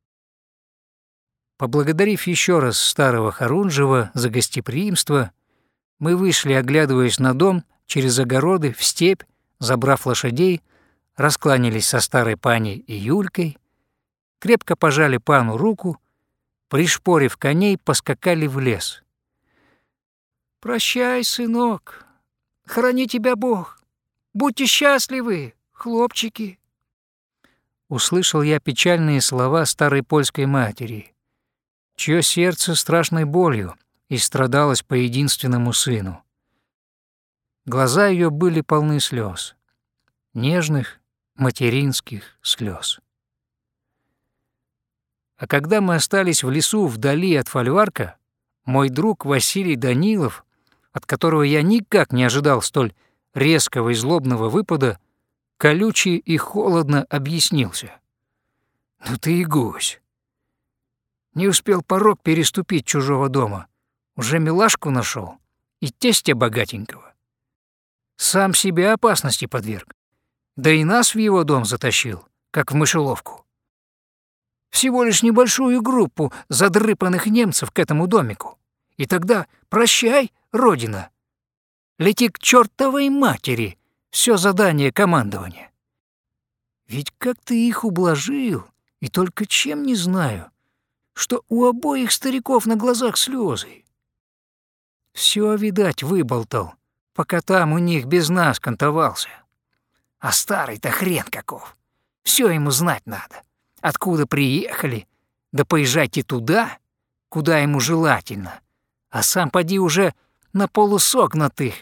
Поблагодарив еще раз старого Харунжева за гостеприимство, мы вышли, оглядываясь на дом, через огороды, в степь, забрав лошадей, раскланялись со старой паней и Юлькой, крепко пожали пану руку, пришпорив коней, поскакали в лес — «Прощай, сынок, храни тебя Бог, будьте счастливы, хлопчики!» Услышал я печальные слова старой польской матери, чье сердце страшной болью и страдалось по единственному сыну. Глаза ее были полны слез, нежных материнских слез. А когда мы остались в лесу вдали от фольварка, мой друг Василий Данилов от которого я никак не ожидал столь резкого и злобного выпада, колючий и холодно объяснился. «Ну ты и гусь. Не успел порог переступить чужого дома, уже милашку нашел и тестя богатенького. Сам себя опасности подверг, да и нас в его дом затащил, как в мышеловку. Всего лишь небольшую группу задрыпанных немцев к этому домику. И тогда прощай, Родина. Лети к чертовой матери, все задание командования. Ведь как ты их ублажил, и только чем не знаю, что у обоих стариков на глазах слезы. Все, видать, выболтал, пока там у них без нас кантовался. А старый-то хрен каков. Все ему знать надо. Откуда приехали, да поезжайте туда, куда ему желательно. А сам поди уже на полусогнутых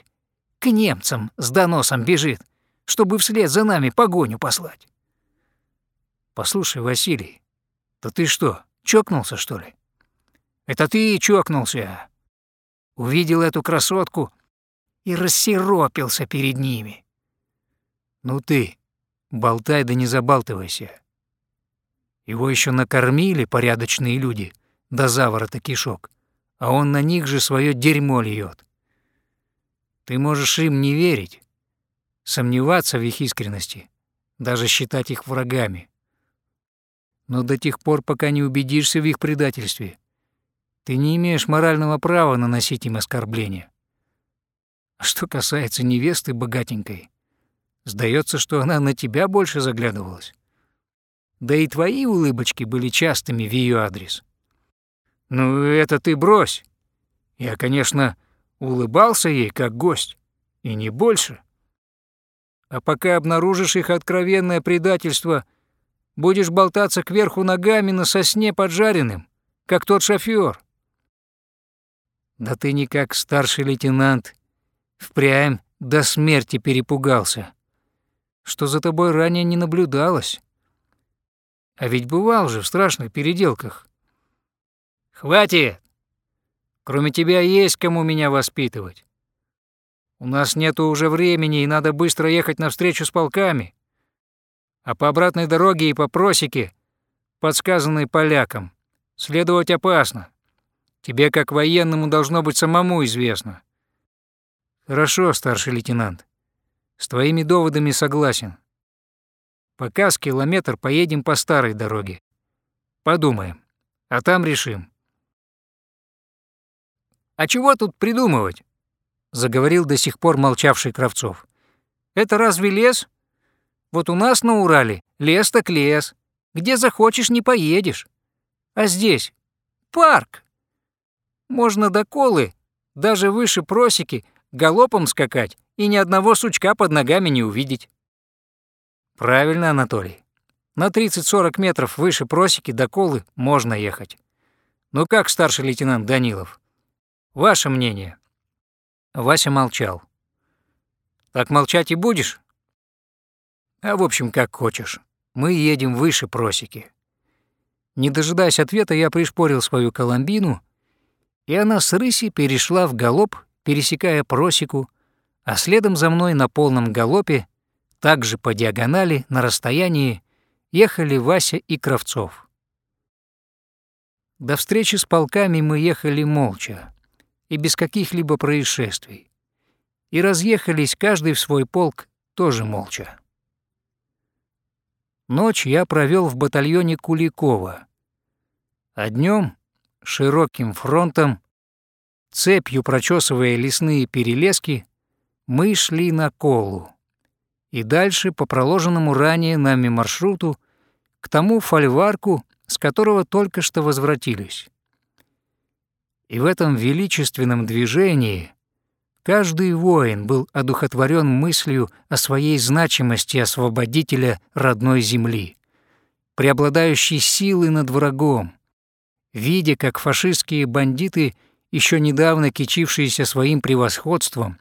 к немцам с доносом бежит, чтобы вслед за нами погоню послать. Послушай, Василий, да ты что, чокнулся, что ли? Это ты чокнулся. Увидел эту красотку и рассеропился перед ними. Ну ты, болтай да не забалтывайся. Его еще накормили порядочные люди до заворота кишок а он на них же свое дерьмо льет. Ты можешь им не верить, сомневаться в их искренности, даже считать их врагами. Но до тех пор, пока не убедишься в их предательстве, ты не имеешь морального права наносить им оскорбления. Что касается невесты богатенькой, сдается, что она на тебя больше заглядывалась. Да и твои улыбочки были частыми в ее адрес. «Ну, это ты брось. Я, конечно, улыбался ей как гость, и не больше. А пока обнаружишь их откровенное предательство, будешь болтаться кверху ногами на сосне поджаренным, как тот шофёр. Да ты никак, старший лейтенант, впрямь до смерти перепугался, что за тобой ранее не наблюдалось. А ведь бывал же в страшных переделках. Хватит! Кроме тебя есть кому меня воспитывать. У нас нету уже времени, и надо быстро ехать навстречу с полками. А по обратной дороге и по просеке, подсказанной полякам, следовать опасно. Тебе, как военному, должно быть самому известно. Хорошо, старший лейтенант. С твоими доводами согласен. Пока с километр поедем по старой дороге. Подумаем, а там решим. «А чего тут придумывать?» — заговорил до сих пор молчавший Кравцов. «Это разве лес? Вот у нас на Урале лес так лес. Где захочешь, не поедешь. А здесь парк. Можно до колы, даже выше просеки, галопом скакать и ни одного сучка под ногами не увидеть». «Правильно, Анатолий. На 30-40 метров выше просеки до колы можно ехать. Ну как, старший лейтенант Данилов?» Ваше мнение?» Вася молчал. «Так молчать и будешь?» «А в общем, как хочешь. Мы едем выше просеки». Не дожидаясь ответа, я пришпорил свою коломбину, и она с рыси перешла в галоп, пересекая просеку, а следом за мной на полном галопе, также по диагонали, на расстоянии, ехали Вася и Кравцов. До встречи с полками мы ехали молча и без каких-либо происшествий. И разъехались каждый в свой полк тоже молча. Ночь я провел в батальоне Куликова, а днем широким фронтом, цепью прочесывая лесные перелески, мы шли на Колу и дальше по проложенному ранее нами маршруту к тому фольварку, с которого только что возвратились. И в этом величественном движении каждый воин был одухотворен мыслью о своей значимости освободителя родной земли, преобладающей силы над врагом, видя, как фашистские бандиты, еще недавно кичившиеся своим превосходством,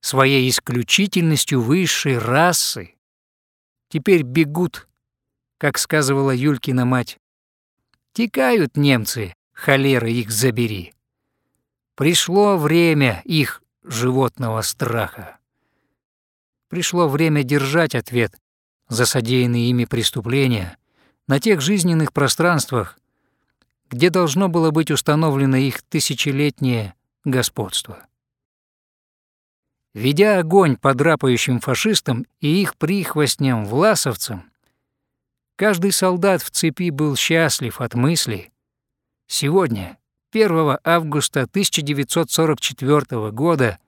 своей исключительностью высшей расы, теперь бегут, как сказывала Юлькина мать. Текают немцы, холера их забери. Пришло время их животного страха. Пришло время держать ответ за содеянные ими преступления на тех жизненных пространствах, где должно было быть установлено их тысячелетнее господство. Ведя огонь по драпающим фашистам и их прихвостням-власовцам, каждый солдат в цепи был счастлив от мысли «Сегодня 1 августа 1944 года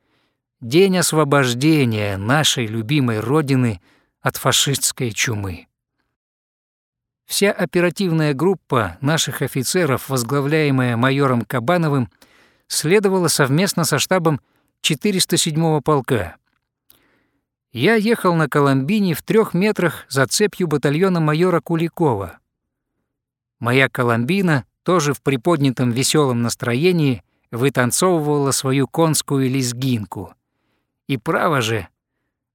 день освобождения нашей любимой Родины от фашистской чумы. Вся оперативная группа наших офицеров, возглавляемая майором Кабановым, следовала совместно со штабом 407-го полка. Я ехал на Коломбине в трех метрах за цепью батальона майора Куликова. Моя Коломбина тоже в приподнятом веселом настроении вытанцовывала свою конскую лезгинку. И право же,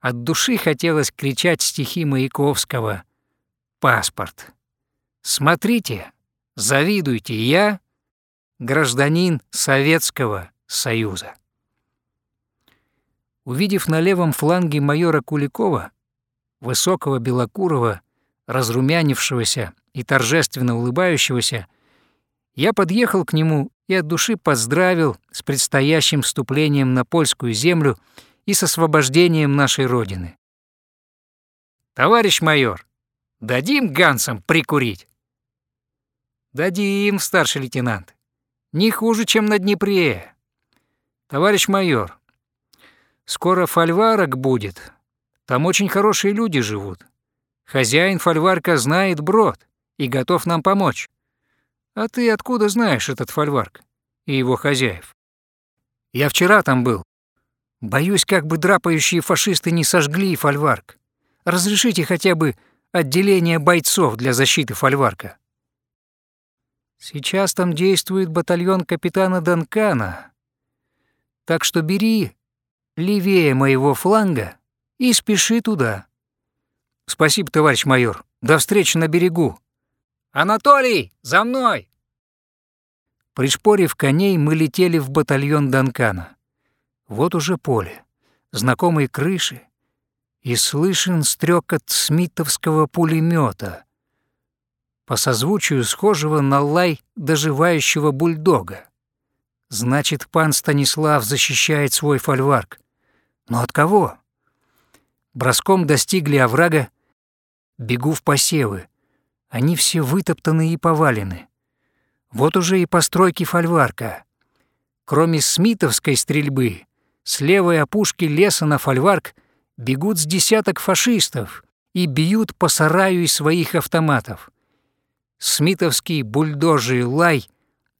от души хотелось кричать стихи Маяковского «Паспорт». Смотрите, завидуйте, я гражданин Советского Союза. Увидев на левом фланге майора Куликова, высокого белокурого, разрумянившегося и торжественно улыбающегося, я подъехал к нему и от души поздравил с предстоящим вступлением на польскую землю и с освобождением нашей Родины. «Товарищ майор, дадим гансам прикурить?» «Дадим, старший лейтенант. Не хуже, чем на Днепре. Товарищ майор, скоро фольварок будет. Там очень хорошие люди живут. Хозяин фольварка знает брод и готов нам помочь. А ты откуда знаешь этот фольварк и его хозяев? Я вчера там был. Боюсь, как бы драпающие фашисты не сожгли фольварк. Разрешите хотя бы отделение бойцов для защиты фольварка. Сейчас там действует батальон капитана Данкана. Так что бери левее моего фланга и спеши туда. Спасибо, товарищ майор. До встречи на берегу. Анатолий, за мной! Пришпорив коней, мы летели в батальон Данкана. Вот уже поле, знакомые крыши, и слышен стрекот смитовского пулемета, по созвучию схожего на лай доживающего бульдога. Значит, пан Станислав защищает свой фольварк. Но от кого? Броском достигли оврага, бегу в посевы. Они все вытоптаны и повалены. Вот уже и постройки фольварка. Кроме смитовской стрельбы, с левой опушки леса на фольварк бегут с десяток фашистов и бьют по сараю из своих автоматов. Смитовский бульдожий лай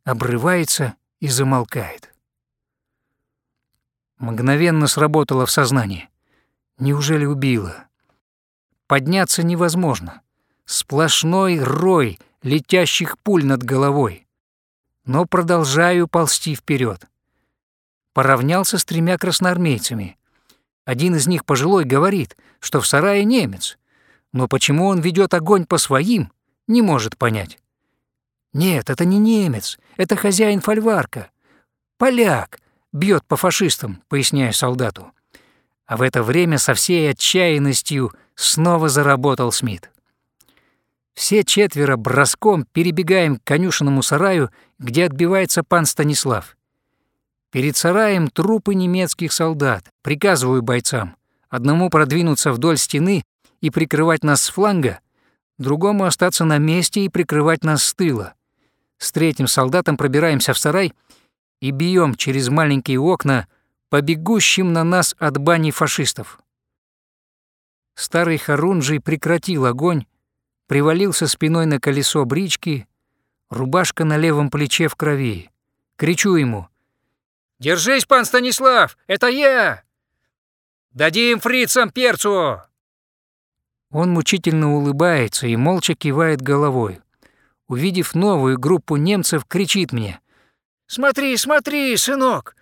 обрывается и замолкает. Мгновенно сработало в сознании. Неужели убило? Подняться невозможно. Сплошной рой летящих пуль над головой. Но продолжаю ползти вперед. Поравнялся с тремя красноармейцами. Один из них пожилой говорит, что в сарае немец. Но почему он ведет огонь по своим, не может понять. Нет, это не немец, это хозяин фольварка. Поляк бьет по фашистам, поясняю солдату. А в это время со всей отчаянностью снова заработал Смит. Все четверо броском перебегаем к конюшенному сараю, где отбивается пан Станислав. Перед сараем трупы немецких солдат. Приказываю бойцам одному продвинуться вдоль стены и прикрывать нас с фланга, другому остаться на месте и прикрывать нас с тыла. С третьим солдатом пробираемся в сарай и бьем через маленькие окна по бегущим на нас от бани фашистов. Старый Харунжий прекратил огонь, привалился спиной на колесо брички, рубашка на левом плече в крови. Кричу ему. «Держись, пан Станислав, это я! Дадим фрицам перцу!» Он мучительно улыбается и молча кивает головой. Увидев новую группу немцев, кричит мне. «Смотри, смотри, сынок!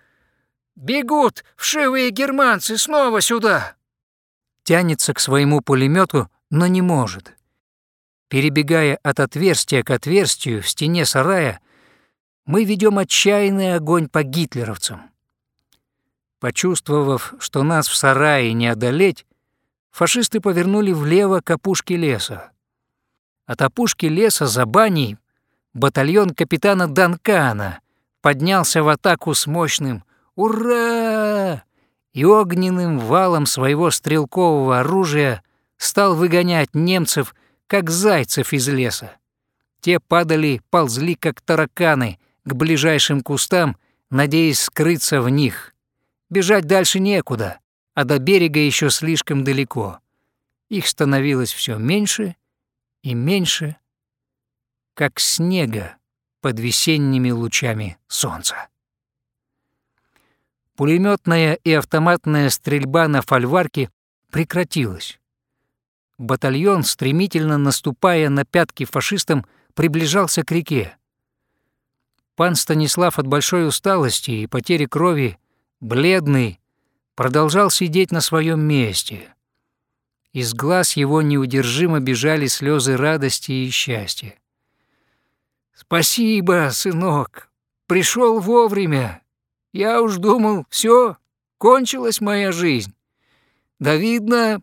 Бегут вшивые германцы снова сюда!» Тянется к своему пулемету, но не может. Перебегая от отверстия к отверстию в стене сарая, мы ведем отчаянный огонь по гитлеровцам. Почувствовав, что нас в сарае не одолеть, фашисты повернули влево к опушке леса. От опушки леса за баней батальон капитана Данкана поднялся в атаку с мощным «Ура!» и огненным валом своего стрелкового оружия стал выгонять немцев, как зайцев из леса. Те падали, ползли, как тараканы, к ближайшим кустам, надеясь скрыться в них. Бежать дальше некуда, а до берега еще слишком далеко. Их становилось все меньше и меньше, как снега под весенними лучами солнца. Пулеметная и автоматная стрельба на фольварке прекратилась. Батальон, стремительно наступая на пятки фашистам, приближался к реке. Пан Станислав от большой усталости и потери крови, бледный, продолжал сидеть на своем месте. Из глаз его неудержимо бежали слезы радости и счастья. «Спасибо, сынок, пришел вовремя. Я уж думал, все, кончилась моя жизнь. Да видно,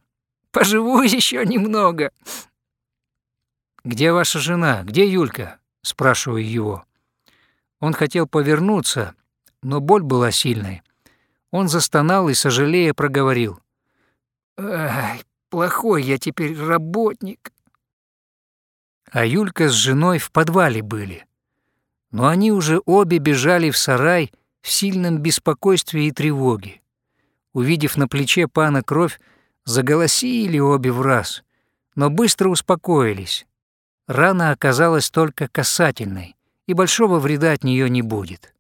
поживу еще немного». «Где ваша жена? Где Юлька?» — спрашиваю его. Он хотел повернуться, но боль была сильной. Он застонал и, сожалея, проговорил. «Ай, плохой я теперь работник». А Юлька с женой в подвале были. Но они уже обе бежали в сарай в сильном беспокойстве и тревоге. Увидев на плече пана кровь, заголосили обе в раз, но быстро успокоились. Рана оказалась только касательной, и большого вреда от нее не будет.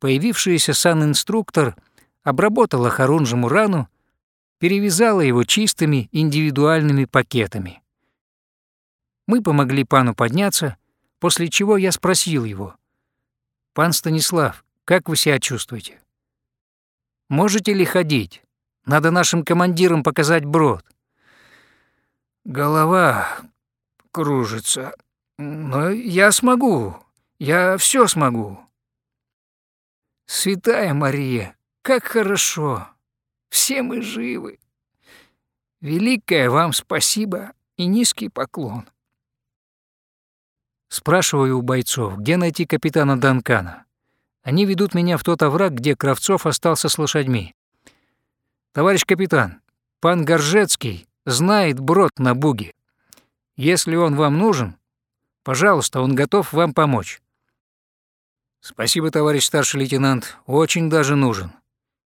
Появившийся санинструктор обработала Харунжему рану, перевязала его чистыми индивидуальными пакетами. Мы помогли пану подняться, после чего я спросил его. «Пан Станислав, как вы себя чувствуете? Можете ли ходить? Надо нашим командирам показать брод». «Голова кружится. Но я смогу. Я все смогу». «Святая Мария, как хорошо! Все мы живы! Великое вам спасибо и низкий поклон!» Спрашиваю у бойцов, где найти капитана Данкана. Они ведут меня в тот овраг, где Кравцов остался с лошадьми. «Товарищ капитан, пан Горжецкий знает брод на буге. Если он вам нужен, пожалуйста, он готов вам помочь». «Спасибо, товарищ старший лейтенант, очень даже нужен.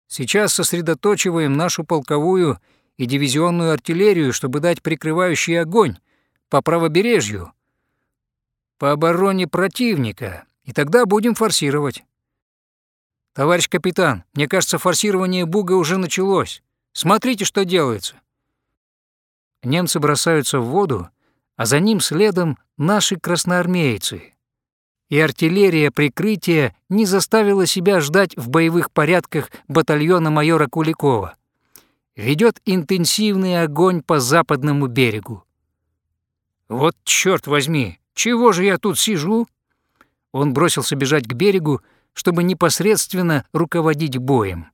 Сейчас сосредоточиваем нашу полковую и дивизионную артиллерию, чтобы дать прикрывающий огонь по правобережью, по обороне противника, и тогда будем форсировать. Товарищ капитан, мне кажется, форсирование Буга уже началось. Смотрите, что делается. Немцы бросаются в воду, а за ним следом наши красноармейцы. И артиллерия прикрытия не заставила себя ждать в боевых порядках батальона майора Куликова. Ведет интенсивный огонь по западному берегу. Вот черт возьми, чего же я тут сижу? Он бросился бежать к берегу, чтобы непосредственно руководить боем.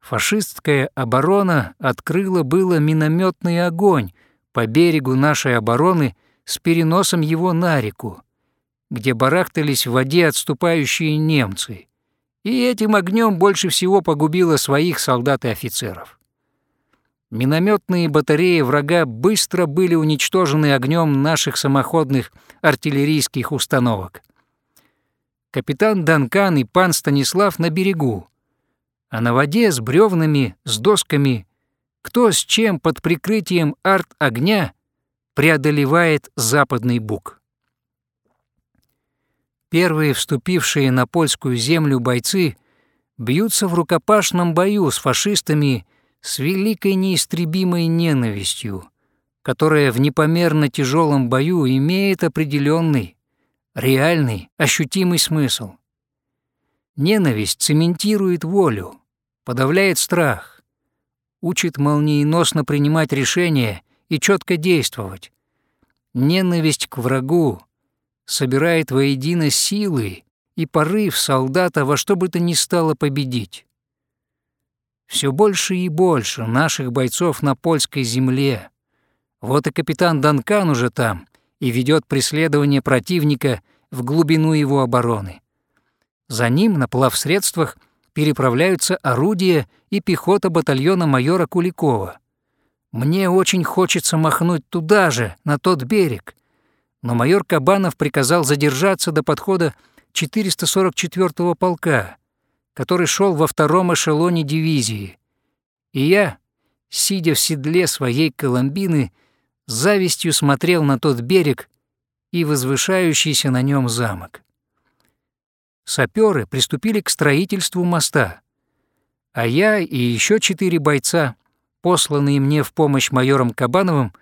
Фашистская оборона открыла было минометный огонь по берегу нашей обороны с переносом его на реку, где барахтались в воде отступающие немцы, и этим огнем больше всего погубило своих солдат и офицеров. Минометные батареи врага быстро были уничтожены огнем наших самоходных артиллерийских установок. Капитан Данкан и пан Станислав на берегу, а на воде с бревнами, с досками, кто с чем под прикрытием арт-огня преодолевает западный бук. Первые вступившие на польскую землю бойцы бьются в рукопашном бою с фашистами с великой неистребимой ненавистью, которая в непомерно тяжелом бою имеет определенный, реальный, ощутимый смысл. Ненависть цементирует волю, подавляет страх, учит молниеносно принимать решения и четко действовать. Ненависть к врагу собирает воедино силы и порыв солдата во что бы то ни стало победить. Все больше и больше наших бойцов на польской земле. Вот и капитан Данкан уже там и ведет преследование противника в глубину его обороны. За ним на плавсредствах переправляются орудия и пехота батальона майора Куликова. Мне очень хочется махнуть туда же, на тот берег, но майор Кабанов приказал задержаться до подхода 444-го полка, который шел во втором эшелоне дивизии. И я, сидя в седле своей Коломбины, завистью смотрел на тот берег и возвышающийся на нем замок. Саперы приступили к строительству моста, а я и еще четыре бойца, посланные мне в помощь майором Кабановым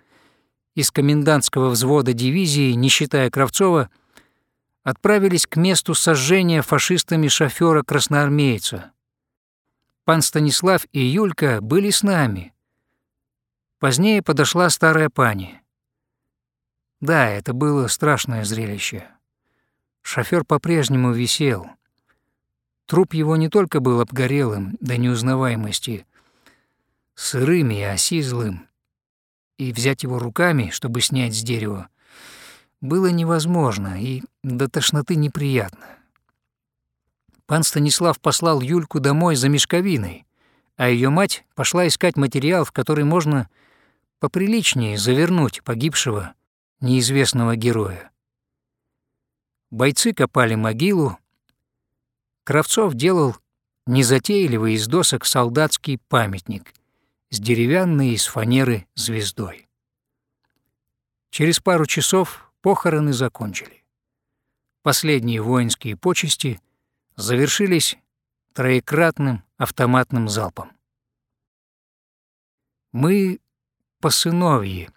из комендантского взвода дивизии, не считая Кравцова, отправились к месту сожжения фашистами шофера красноармейца. Пан Станислав и Юлька были с нами. Позднее подошла старая пани. Да, это было страшное зрелище. Шофер по-прежнему висел. Труп его не только был обгорелым до неузнаваемости, сырым и осизлым, и взять его руками, чтобы снять с дерева, было невозможно и до тошноты неприятно. Пан Станислав послал Юльку домой за мешковиной, а ее мать пошла искать материал, в который можно поприличнее завернуть погибшего неизвестного героя. Бойцы копали могилу. Кравцов делал незатейливый из досок солдатский памятник с деревянной из фанеры звездой. Через пару часов Похороны закончили. Последние воинские почести завершились троекратным автоматным залпом. Мы по сыновье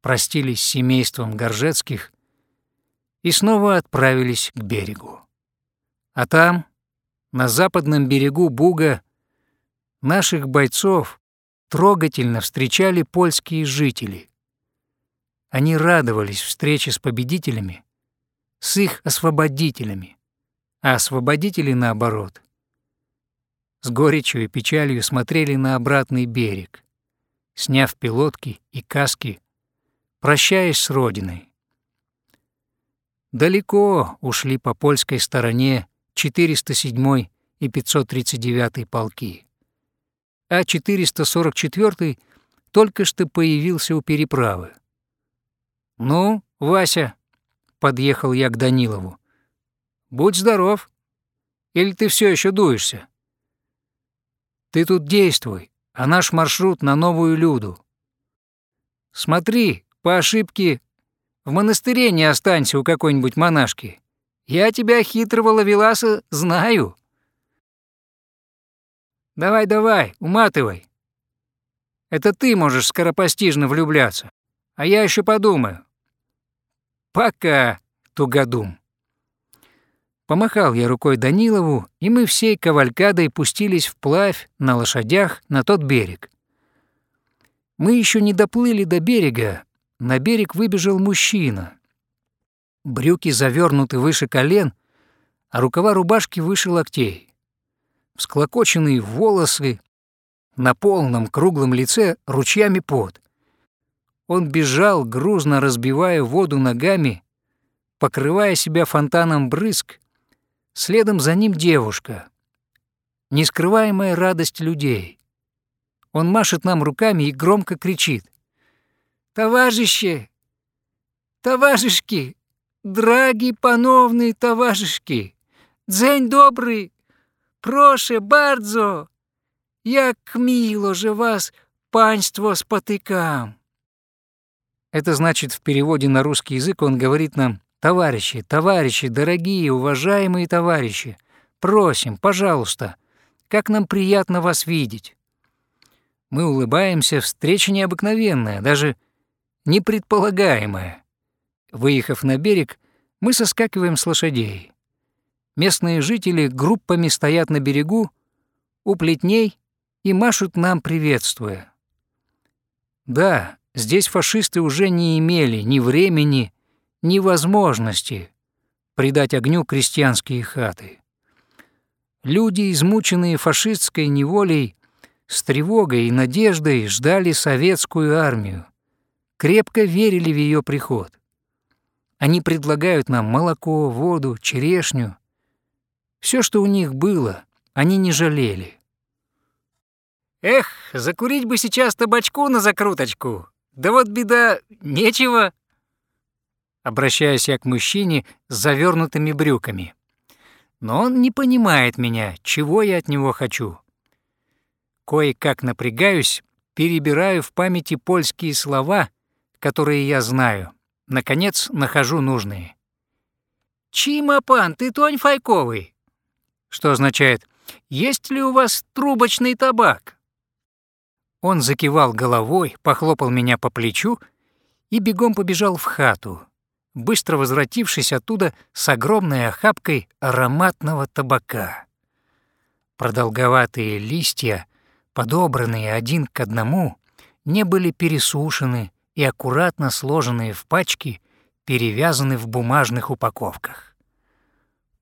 простились с семейством Горжецких и снова отправились к берегу. А там, на западном берегу Буга, наших бойцов трогательно встречали польские жители. Они радовались встрече с победителями, с их освободителями, а освободители, наоборот, с горечью и печалью смотрели на обратный берег, сняв пилотки и каски, прощаясь с родиной. Далеко ушли по польской стороне 407 и 539 полки, а 444 только что появился у переправы. «Ну, Вася», — подъехал я к Данилову, — «будь здоров. Или ты все еще дуешься?» Ты тут действуй, а наш маршрут на Новую Люду. Смотри, по ошибке в монастыре не останься у какой-нибудь монашки. Я тебя, хитрого ловеласа, знаю. Давай-давай, уматывай. Это ты можешь скоропостижно влюбляться, а я еще подумаю. Пока, тугодум. Помахал я рукой Данилову, и мы всей кавалькадой пустились вплавь на лошадях на тот берег. Мы еще не доплыли до берега, на берег выбежал мужчина. Брюки завернуты выше колен, а рукава рубашки выше локтей. Всклокоченные волосы, на полном круглом лице ручьями пот. Он бежал, грузно разбивая воду ногами, покрывая себя фонтаном брызг, Следом за ним девушка. Нескрываемая радость людей. Он машет нам руками и громко кричит. «Товарищи! Товарищки! Драги пановные товарищки! Дзень добрый! Проше, бардзо! Як мило же вас, панство, спотыкам!» Это значит, в переводе на русский язык он говорит нам Товарищи, товарищи, дорогие, уважаемые товарищи, просим, пожалуйста, как нам приятно вас видеть. Мы улыбаемся, встреча необыкновенная, даже непредполагаемая. Выехав на берег, мы соскакиваем с лошадей. Местные жители группами стоят на берегу, у плетней и машут нам, приветствуя. Да, здесь фашисты уже не имели ни времени, невозможности придать огню крестьянские хаты. Люди, измученные фашистской неволей, с тревогой и надеждой ждали советскую армию, крепко верили в ее приход. Они предлагают нам молоко, воду, черешню. Все, что у них было, они не жалели. Эх, закурить бы сейчас табачку на закруточку. Да вот беда, нечего обращаясь я к мужчине с завернутыми брюками. Но он не понимает меня, чего я от него хочу. Кое-как напрягаюсь, перебираю в памяти польские слова, которые я знаю. Наконец, нахожу нужные. «Чимапан, ты тонь файковый», что означает «Есть ли у вас трубочный табак?» Он закивал головой, похлопал меня по плечу и бегом побежал в хату, быстро возвратившись оттуда с огромной охапкой ароматного табака. Продолговатые листья, подобранные один к одному, не были пересушены и аккуратно сложенные в пачки, перевязаны в бумажных упаковках.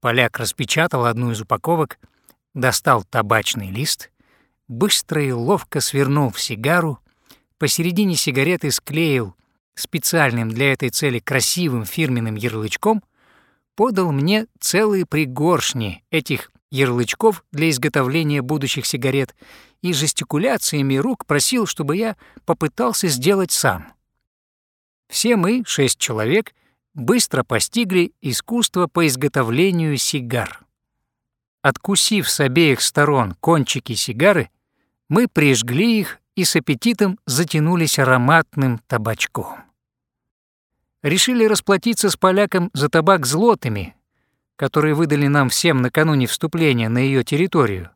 Поляк распечатал одну из упаковок, достал табачный лист, быстро и ловко свернул в сигару, посередине сигареты склеил специальным для этой цели красивым фирменным ярлычком, подал мне целые пригоршни этих ярлычков для изготовления будущих сигарет и жестикуляциями рук просил, чтобы я попытался сделать сам. Все мы, шесть человек, быстро постигли искусство по изготовлению сигар. Откусив с обеих сторон кончики сигары, мы прижгли их и с аппетитом затянулись ароматным табачком. Решили расплатиться с поляком за табак злотами, которые выдали нам всем накануне вступления на ее территорию.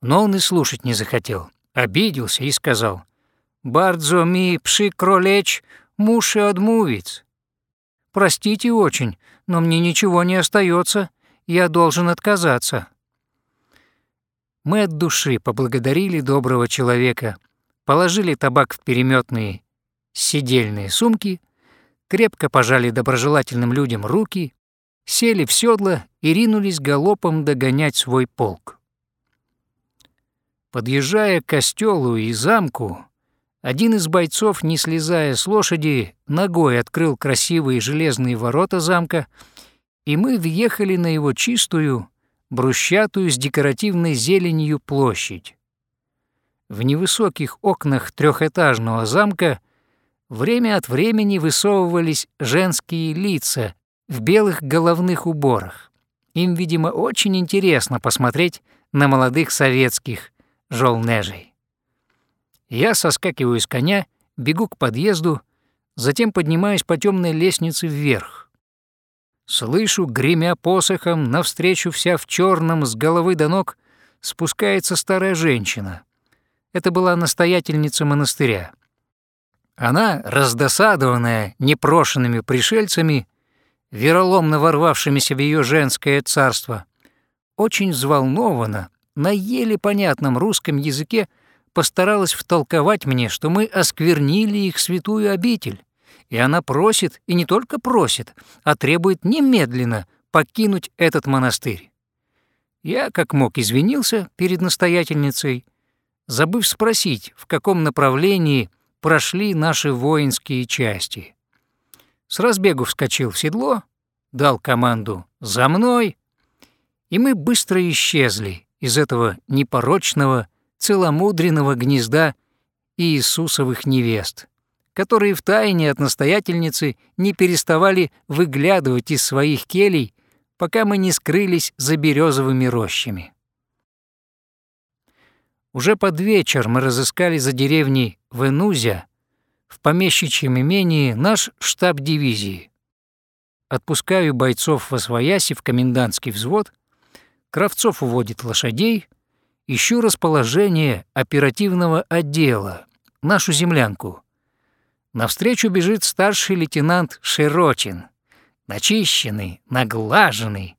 Но он и слушать не захотел, обиделся и сказал «Бардзо ми пши кролеч муши одмувиц». «Простите очень, но мне ничего не остается, я должен отказаться». Мы от души поблагодарили доброго человека, положили табак в переметные сидельные сумки, крепко пожали доброжелательным людям руки, сели в седло и ринулись галопом догонять свой полк. Подъезжая к костелу и замку, один из бойцов, не слезая с лошади, ногой открыл красивые железные ворота замка, и мы въехали на его чистую, брусчатую с декоративной зеленью площадь. В невысоких окнах трехэтажного замка время от времени высовывались женские лица в белых головных уборах. Им, видимо, очень интересно посмотреть на молодых советских жолнежей. Я соскакиваю с коня, бегу к подъезду, затем поднимаюсь по темной лестнице вверх. Слышу, гремя посохом, навстречу вся в черном с головы до ног спускается старая женщина. Это была настоятельница монастыря. Она, раздосадованная непрошенными пришельцами, вероломно ворвавшимися в ее женское царство, очень взволнована, на еле понятном русском языке постаралась втолковать мне, что мы осквернили их святую обитель, и она просит, и не только просит, а требует немедленно покинуть этот монастырь. Я, как мог, извинился перед настоятельницей, забыв спросить, в каком направлении прошли наши воинские части. С разбегу вскочил в седло, дал команду «За мной!» и мы быстро исчезли из этого непорочного, целомудренного гнезда Иисусовых невест, которые в тайне от настоятельницы не переставали выглядывать из своих келей, пока мы не скрылись за березовыми рощами. Уже под вечер мы разыскали за деревней Венузя в помещичьем имении наш штаб дивизии. Отпускаю бойцов во свояси в комендантский взвод, Кравцов уводит лошадей, ищу расположение оперативного отдела, нашу землянку. Навстречу бежит старший лейтенант Широчин, начищенный, наглаженный,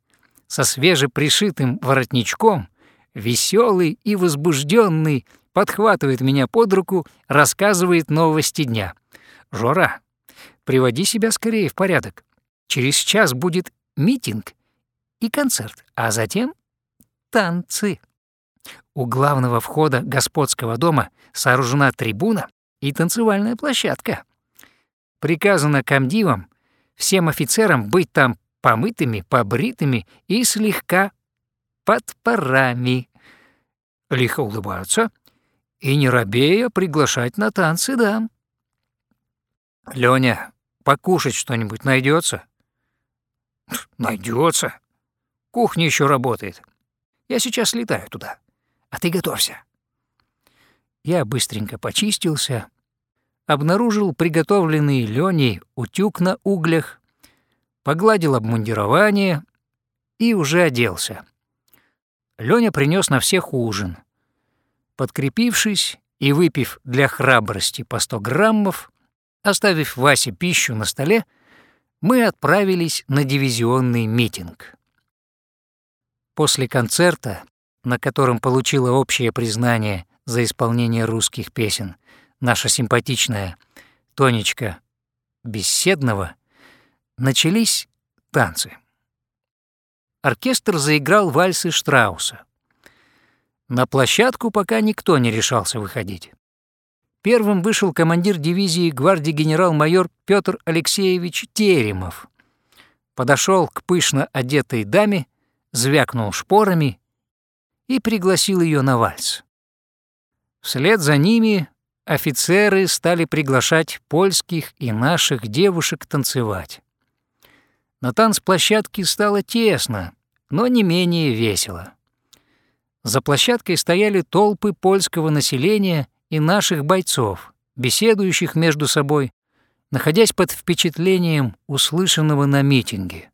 со свежепришитым воротничком, веселый и возбужденный, подхватывает меня под руку, рассказывает новости дня. «Жора, приводи себя скорее в порядок. Через час будет митинг и концерт, а затем танцы. У главного входа господского дома сооружена трибуна и танцевальная площадка. Приказано комдивам, всем офицерам быть там помытыми, побритыми и слегка под парами. Лихо улыбаются и, не робея, приглашать на танцы дам. Лёня, покушать что-нибудь найдется? Найдется. Кухня еще работает. Я сейчас летаю туда. А ты готовься». Я быстренько почистился, обнаружил приготовленный Леней утюг на углях, погладил обмундирование и уже оделся. Лёня принес на всех ужин. Подкрепившись и выпив для храбрости по 100 граммов, оставив Васе пищу на столе, мы отправились на дивизионный митинг. После концерта, на котором получила общее признание за исполнение русских песен наша симпатичная Тонечка Беседного, начались танцы. Оркестр заиграл вальсы Штрауса. На площадку пока никто не решался выходить. Первым вышел командир дивизии гвардии генерал-майор Петр Алексеевич Теремов. Подошел к пышно одетой даме звякнул шпорами и пригласил ее на вальс. Вслед за ними офицеры стали приглашать польских и наших девушек танцевать. На танцплощадке стало тесно, но не менее весело. За площадкой стояли толпы польского населения и наших бойцов, беседующих между собой, находясь под впечатлением услышанного на митинге.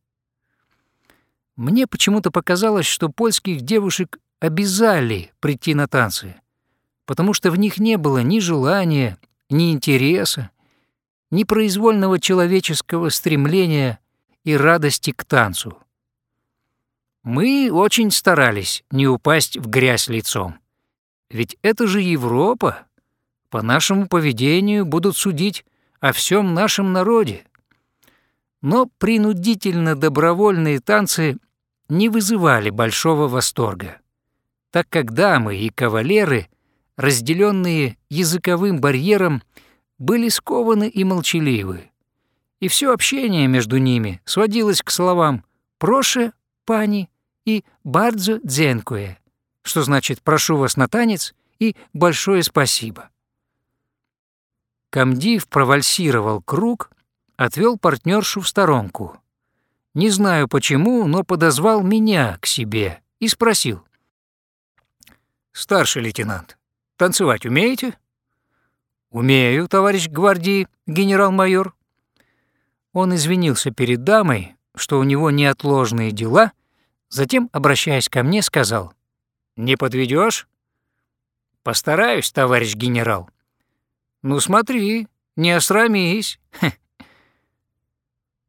Мне почему-то показалось, что польских девушек обязали прийти на танцы, потому что в них не было ни желания, ни интереса, ни произвольного человеческого стремления и радости к танцу. Мы очень старались не упасть в грязь лицом. Ведь это же Европа. По нашему поведению будут судить о всем нашем народе. Но принудительно-добровольные танцы не вызывали большого восторга, так как дамы и кавалеры, разделенные языковым барьером, были скованы и молчаливы, и все общение между ними сводилось к словам «проше, пани» и «бардзо дзенкуе», что значит «прошу вас на танец» и «большое спасибо». Камдив провальсировал круг, отвел партнершу в сторонку. Не знаю почему, но подозвал меня к себе и спросил. «Старший лейтенант, танцевать умеете?» «Умею, товарищ гвардии, генерал-майор». Он извинился перед дамой, что у него неотложные дела, затем, обращаясь ко мне, сказал, «Не подведешь? «Постараюсь, товарищ генерал». «Ну смотри, не осрамись». *laughs*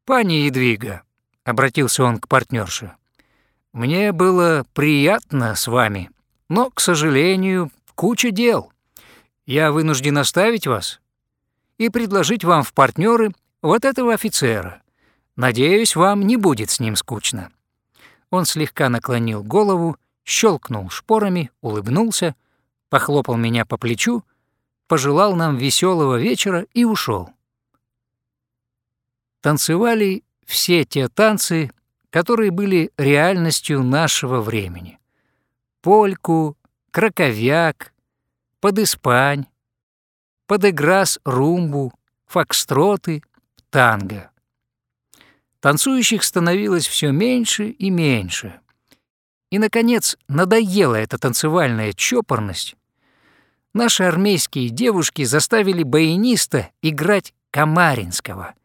«Пани Едвига», — обратился он к партнерше, — «мне было приятно с вами, но, к сожалению, куча дел» я вынужден оставить вас и предложить вам в партнеры вот этого офицера. Надеюсь, вам не будет с ним скучно». Он слегка наклонил голову, щелкнул шпорами, улыбнулся, похлопал меня по плечу, пожелал нам веселого вечера и ушел. Танцевали все те танцы, которые были реальностью нашего времени. Польку, краковяк, под испань, под играс румбу, фокстроты, танго. Танцующих становилось все меньше и меньше. И, наконец, надоела эта танцевальная чопорность. Наши армейские девушки заставили баяниста играть Камаринского.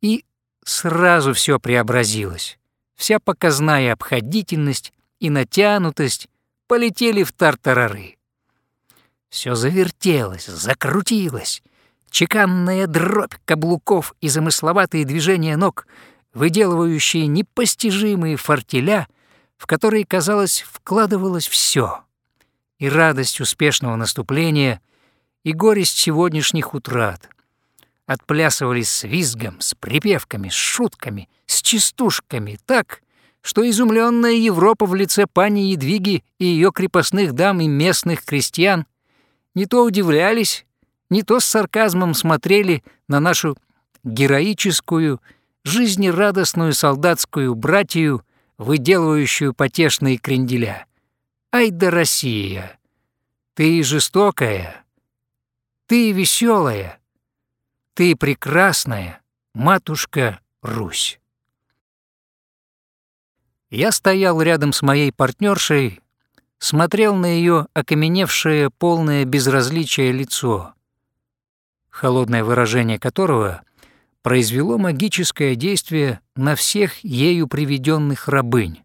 И сразу все преобразилось. Вся показная обходительность и натянутость полетели в тартарары. Все завертелось, закрутилось. Чеканная дробь каблуков и замысловатые движения ног, выделывающие непостижимые фортеля, в которые, казалось, вкладывалось все. И радость успешного наступления, и горесть сегодняшних утрат. Отплясывались с визгом, с припевками, с шутками, с частушками так, что изумленная Европа в лице пани Едвиги и ее крепостных дам и местных крестьян — не то удивлялись, не то с сарказмом смотрели на нашу героическую, жизнерадостную солдатскую братью, выделывающую потешные кренделя. Ай да Россия! Ты жестокая, ты веселая, ты прекрасная, матушка Русь. Я стоял рядом с моей партнершей, смотрел на ее окаменевшее, полное безразличие лицо, холодное выражение которого произвело магическое действие на всех ею приведенных рабынь.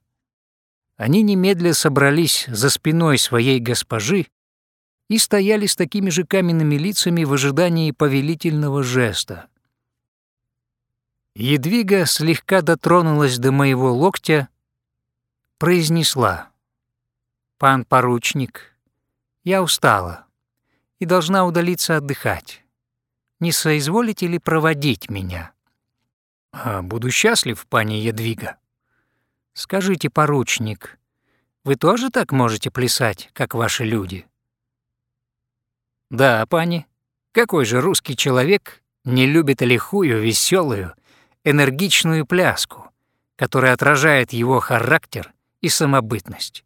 Они немедля собрались за спиной своей госпожи и стояли с такими же каменными лицами в ожидании повелительного жеста. Едвига слегка дотронулась до моего локтя, произнесла — «Пан поручник, я устала и должна удалиться отдыхать. Не соизволите ли проводить меня?» а, «Буду счастлив, пани Едвига. Скажите, поручник, вы тоже так можете плясать, как ваши люди?» «Да, пани. Какой же русский человек не любит лихую, веселую, энергичную пляску, которая отражает его характер и самобытность?»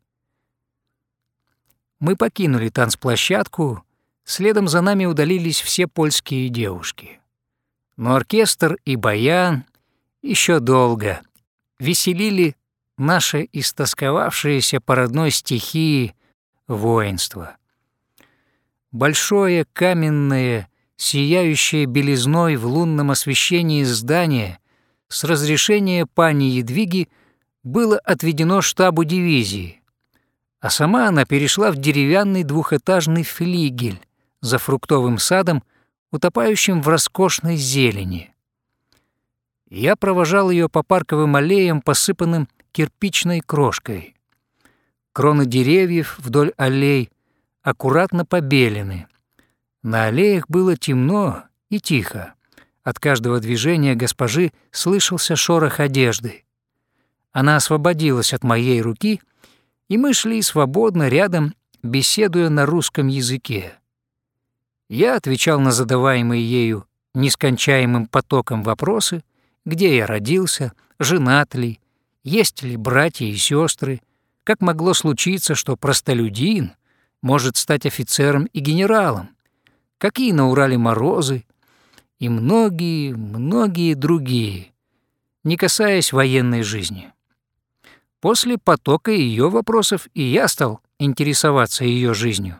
Мы покинули танцплощадку, следом за нами удалились все польские девушки. Но оркестр и баян еще долго веселили наше истосковавшееся по родной стихии воинство. Большое каменное, сияющее белизной в лунном освещении здание с разрешения пани Едвиги было отведено штабу дивизии, а сама она перешла в деревянный двухэтажный флигель за фруктовым садом, утопающим в роскошной зелени. Я провожал ее по парковым аллеям, посыпанным кирпичной крошкой. Кроны деревьев вдоль аллей аккуратно побелены. На аллеях было темно и тихо. От каждого движения госпожи слышался шорох одежды. Она освободилась от моей руки, и мы шли свободно рядом, беседуя на русском языке. Я отвечал на задаваемые ею нескончаемым потоком вопросы, где я родился, женат ли, есть ли братья и сестры, как могло случиться, что простолюдин может стать офицером и генералом, какие на Урале морозы и многие, многие другие, не касаясь военной жизни. После потока ее вопросов и я стал интересоваться ее жизнью.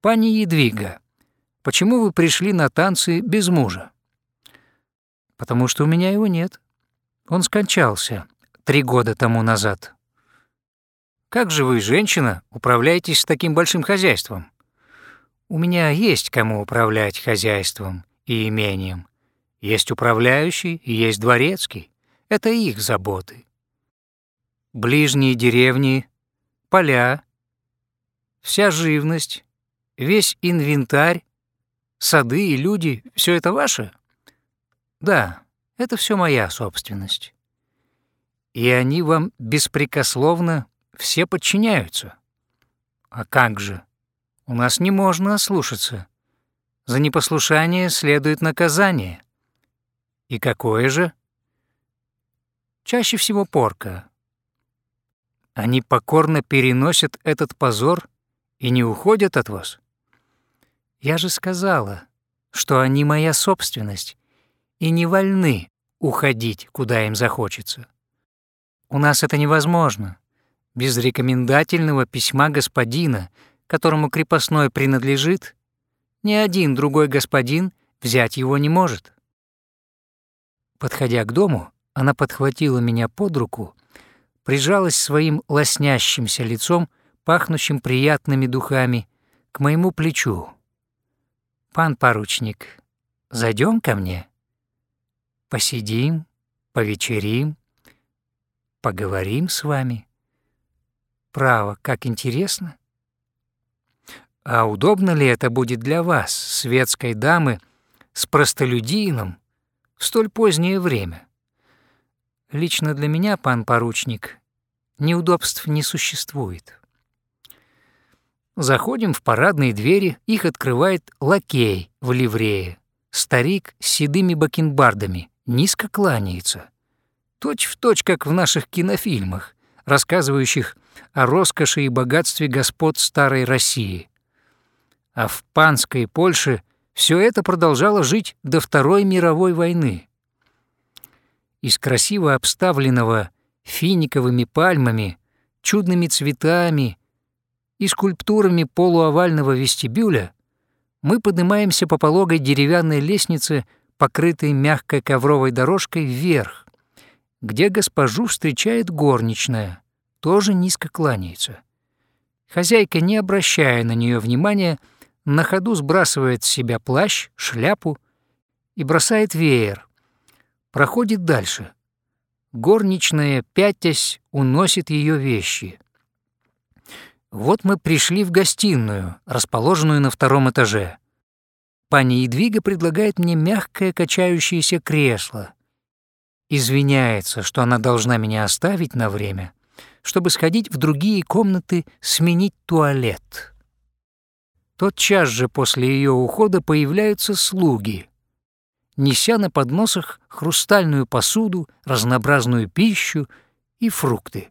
«Пани Едвига, почему вы пришли на танцы без мужа?» «Потому что у меня его нет. Он скончался три года тому назад». «Как же вы, женщина, управляетесь таким большим хозяйством?» «У меня есть кому управлять хозяйством и имением. Есть управляющий и есть дворецкий. Это их заботы ближние деревни, поля, вся живность, весь инвентарь, сады и люди — все это ваше? Да, это все моя собственность. И они вам беспрекословно все подчиняются. А как же? У нас не можно ослушаться. За непослушание следует наказание. И какое же? Чаще всего порка, они покорно переносят этот позор и не уходят от вас. Я же сказала, что они моя собственность и не вольны уходить, куда им захочется. У нас это невозможно. Без рекомендательного письма господина, которому крепостной принадлежит, ни один другой господин взять его не может. Подходя к дому, она подхватила меня под руку прижалась своим лоснящимся лицом, пахнущим приятными духами, к моему плечу. «Пан поручник, зайдем ко мне? Посидим, повечерим, поговорим с вами. Право, как интересно. А удобно ли это будет для вас, светской дамы, с простолюдином в столь позднее время?» Лично для меня, пан поручник, неудобств не существует. Заходим в парадные двери, их открывает лакей в ливрее. Старик с седыми бакенбардами, низко кланяется. Точь в точь, как в наших кинофильмах, рассказывающих о роскоши и богатстве господ старой России. А в панской Польше все это продолжало жить до Второй мировой войны из красиво обставленного финиковыми пальмами, чудными цветами и скульптурами полуовального вестибюля мы поднимаемся по пологой деревянной лестнице, покрытой мягкой ковровой дорожкой, вверх, где госпожу встречает горничная, тоже низко кланяется. Хозяйка, не обращая на нее внимания, на ходу сбрасывает с себя плащ, шляпу и бросает веер, проходит дальше. Горничная, пятясь, уносит ее вещи. Вот мы пришли в гостиную, расположенную на втором этаже. Пани Едвига предлагает мне мягкое качающееся кресло. Извиняется, что она должна меня оставить на время, чтобы сходить в другие комнаты сменить туалет. Тот час же после ее ухода появляются слуги — неся на подносах хрустальную посуду, разнообразную пищу и фрукты.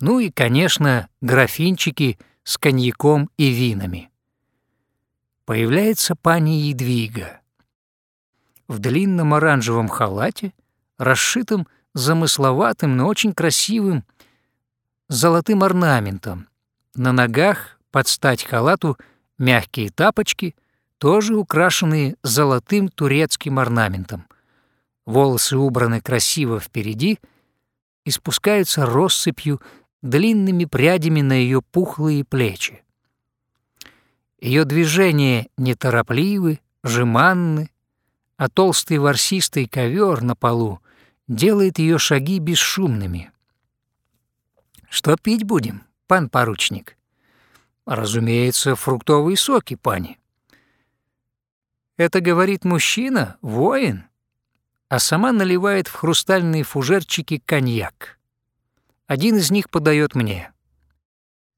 Ну и, конечно, графинчики с коньяком и винами. Появляется пани Едвига. В длинном оранжевом халате, расшитом замысловатым, но очень красивым золотым орнаментом. На ногах под стать халату мягкие тапочки — тоже украшенные золотым турецким орнаментом. Волосы убраны красиво впереди и спускаются россыпью длинными прядями на ее пухлые плечи. Ее движения неторопливы, жеманны, а толстый ворсистый ковер на полу делает ее шаги бесшумными. Что пить будем, пан поручник? Разумеется, фруктовые соки, пани. Это говорит мужчина, воин, а сама наливает в хрустальные фужерчики коньяк. Один из них подает мне.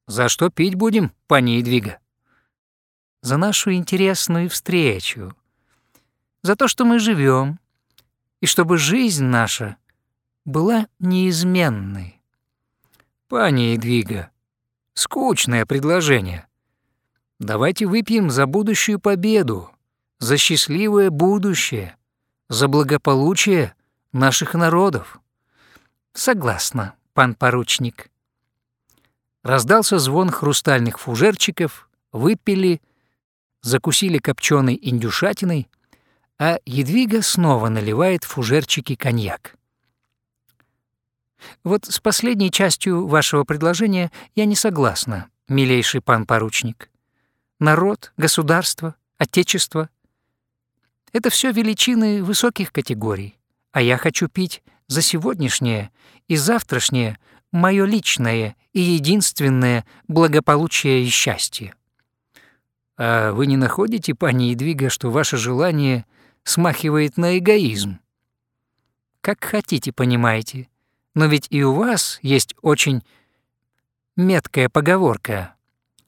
За что пить будем, пани Едвига? За нашу интересную встречу. За то, что мы живем, и чтобы жизнь наша была неизменной. Пани Едвига, скучное предложение. Давайте выпьем за будущую победу, за счастливое будущее, за благополучие наших народов. Согласна, пан поручник. Раздался звон хрустальных фужерчиков, выпили, закусили копченой индюшатиной, а Едвига снова наливает фужерчики коньяк. Вот с последней частью вашего предложения я не согласна, милейший пан поручник. Народ, государство, отечество — это все величины высоких категорий, а я хочу пить за сегодняшнее и завтрашнее мое личное и единственное благополучие и счастье. А вы не находите, пани Едвига, что ваше желание смахивает на эгоизм? Как хотите, понимаете, но ведь и у вас есть очень меткая поговорка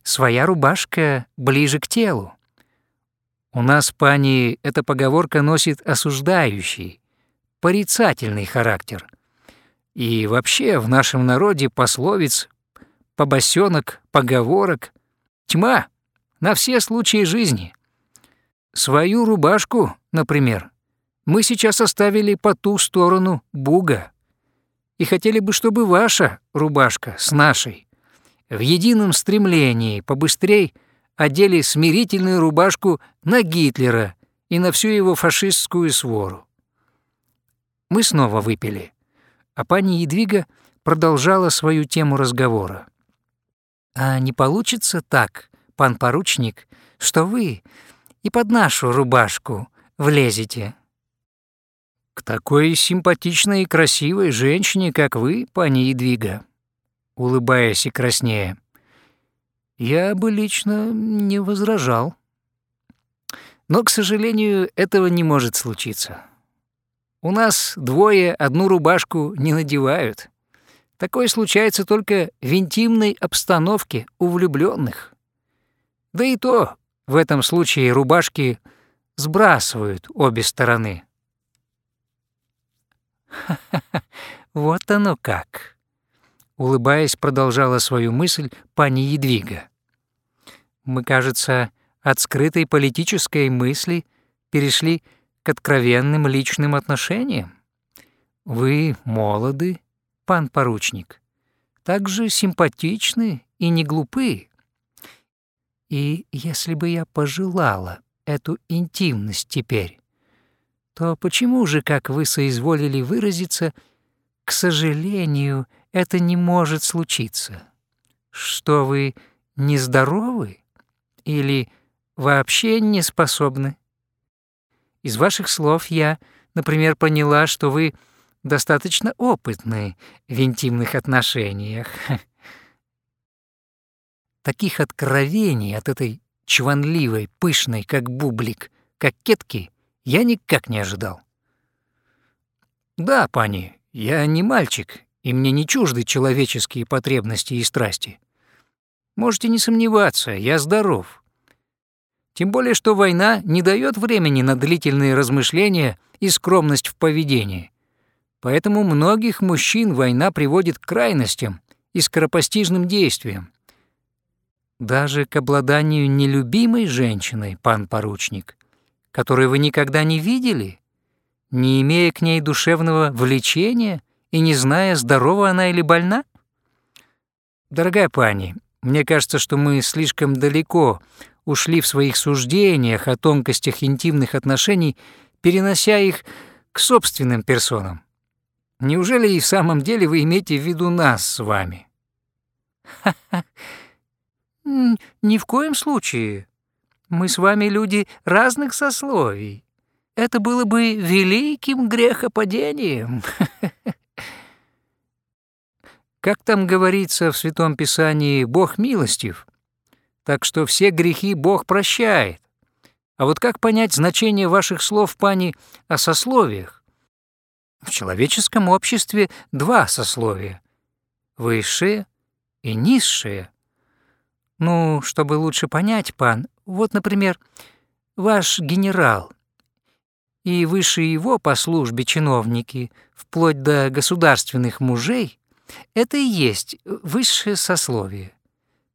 «Своя рубашка ближе к телу». У нас, пани, эта поговорка носит осуждающий, порицательный характер. И вообще в нашем народе пословиц, побосенок, поговорок тьма на все случаи жизни. Свою рубашку, например, мы сейчас оставили по ту сторону Буга и хотели бы, чтобы ваша рубашка с нашей в едином стремлении побыстрей одели смирительную рубашку на Гитлера и на всю его фашистскую свору. Мы снова выпили, а пани Едвига продолжала свою тему разговора. «А не получится так, пан поручник, что вы и под нашу рубашку влезете?» К такой симпатичной и красивой женщине, как вы, пани Едвига, улыбаясь и краснея, я бы лично не возражал. Но, к сожалению, этого не может случиться. У нас двое одну рубашку не надевают. Такое случается только в интимной обстановке у влюбленных. Да и то в этом случае рубашки сбрасывают обе стороны. *laughs* вот оно как!» Улыбаясь, продолжала свою мысль пани Едвига. «Мы, кажется, от скрытой политической мысли перешли к откровенным личным отношениям. Вы молоды, пан поручник, также симпатичны и не глупы. И если бы я пожелала эту интимность теперь, то почему же, как вы соизволили выразиться, к сожалению, это не может случиться? Что вы нездоровы или вообще не способны? Из ваших слов я, например, поняла, что вы достаточно опытны в интимных отношениях. *laughs* Таких откровений от этой чванливой, пышной, как бублик, кокетки я никак не ожидал. «Да, пани, я не мальчик, и мне не чужды человеческие потребности и страсти. Можете не сомневаться, я здоров. Тем более, что война не дает времени на длительные размышления и скромность в поведении. Поэтому многих мужчин война приводит к крайностям и скоропостижным действиям. Даже к обладанию нелюбимой женщиной, пан поручник, которую вы никогда не видели, не имея к ней душевного влечения и не зная, здорова она или больна? Дорогая пани, мне кажется, что мы слишком далеко ушли в своих суждениях о тонкостях интимных отношений, перенося их к собственным персонам. Неужели и в самом деле вы имеете в виду нас с вами? Ха-ха. Ни в коем случае. Мы с вами люди разных сословий. Это было бы великим грехопадением. *laughs* Как там говорится в Святом Писании, Бог милостив, так что все грехи Бог прощает. А вот как понять значение ваших слов, пани, о сословиях? В человеческом обществе два сословия — высшее и низшее. Ну, чтобы лучше понять, пан, вот, например, ваш генерал и выше его по службе чиновники, вплоть до государственных мужей, это и есть высшее сословие.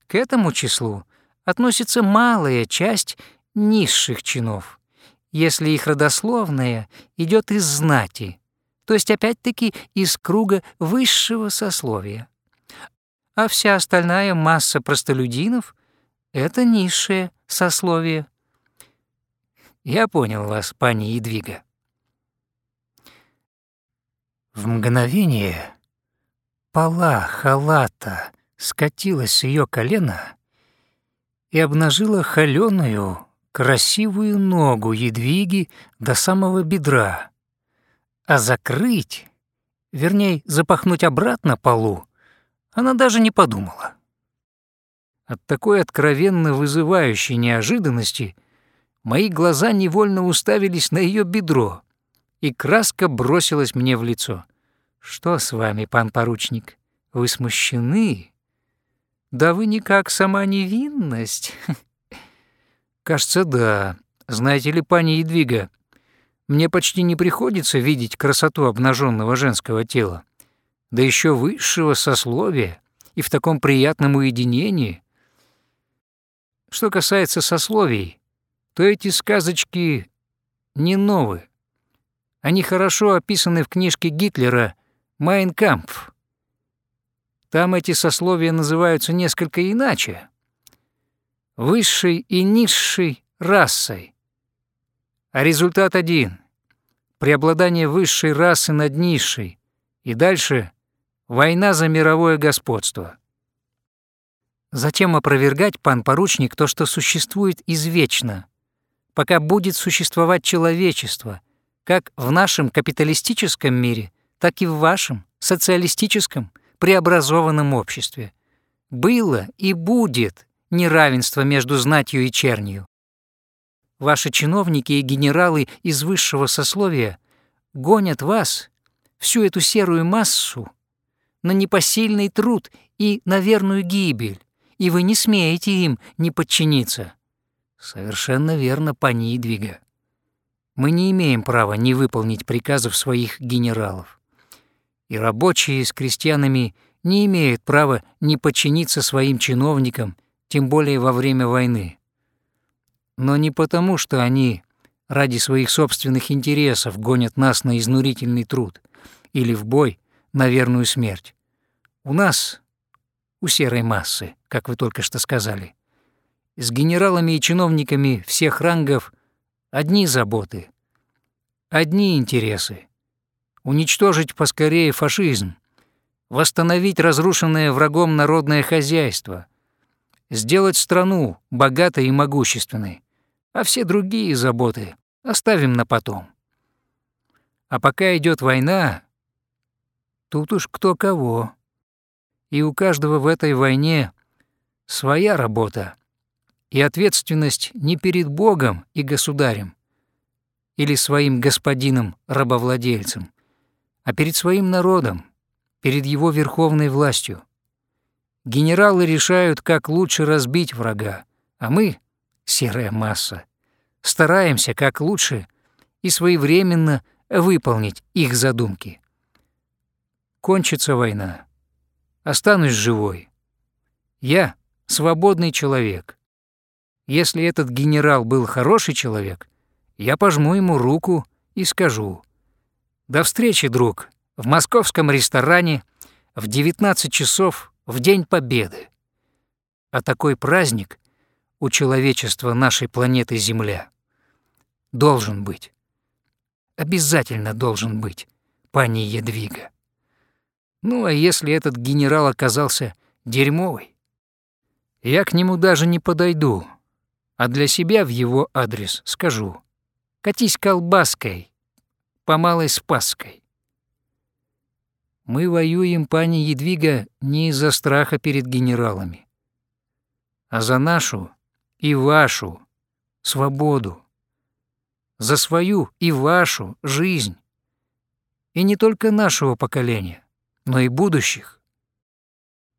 К этому числу относится малая часть низших чинов, если их родословная идет из знати, то есть опять-таки из круга высшего сословия. А вся остальная масса простолюдинов — это низшее сословие. Я понял вас, пани Едвига. В мгновение пола халата скатилась с ее колена и обнажила холеную, красивую ногу Едвиги до самого бедра, а закрыть, вернее, запахнуть обратно полу, она даже не подумала. От такой откровенно вызывающей неожиданности мои глаза невольно уставились на ее бедро, и краска бросилась мне в лицо. «Что с вами, пан поручник? Вы смущены?» «Да вы никак сама невинность». *laughs* «Кажется, да. Знаете ли, пани Едвига, мне почти не приходится видеть красоту обнаженного женского тела, да еще высшего сословия и в таком приятном уединении. Что касается сословий, то эти сказочки не новые. Они хорошо описаны в книжке Гитлера «Майн Кампф». Там эти сословия называются несколько иначе. Высшей и низшей расой. А результат один — преобладание высшей расы над низшей. И дальше — война за мировое господство. Затем опровергать, пан поручник, то, что существует извечно, пока будет существовать человечество, как в нашем капиталистическом мире, так и в вашем социалистическом – преобразованном обществе. Было и будет неравенство между знатью и чернью. Ваши чиновники и генералы из высшего сословия гонят вас, всю эту серую массу, на непосильный труд и на верную гибель, и вы не смеете им не подчиниться. Совершенно верно, пани Идвига. Мы не имеем права не выполнить приказов своих генералов и рабочие с крестьянами не имеют права не подчиниться своим чиновникам, тем более во время войны. Но не потому, что они ради своих собственных интересов гонят нас на изнурительный труд или в бой на верную смерть. У нас, у серой массы, как вы только что сказали, с генералами и чиновниками всех рангов одни заботы, одни интересы уничтожить поскорее фашизм, восстановить разрушенное врагом народное хозяйство, сделать страну богатой и могущественной, а все другие заботы оставим на потом. А пока идет война, тут уж кто кого. И у каждого в этой войне своя работа и ответственность не перед Богом и государем или своим господином-рабовладельцем, а перед своим народом, перед его верховной властью. Генералы решают, как лучше разбить врага, а мы, серая масса, стараемся как лучше и своевременно выполнить их задумки. Кончится война. Останусь живой. Я — свободный человек. Если этот генерал был хороший человек, я пожму ему руку и скажу — до встречи, друг, в московском ресторане в 19 часов в День Победы. А такой праздник у человечества нашей планеты Земля должен быть. Обязательно должен быть, пани Едвига. Ну, а если этот генерал оказался дерьмовый, я к нему даже не подойду, а для себя в его адрес скажу «Катись колбаской, по Малой Спасской. Мы воюем, пани Едвига, не из-за страха перед генералами, а за нашу и вашу свободу, за свою и вашу жизнь, и не только нашего поколения, но и будущих.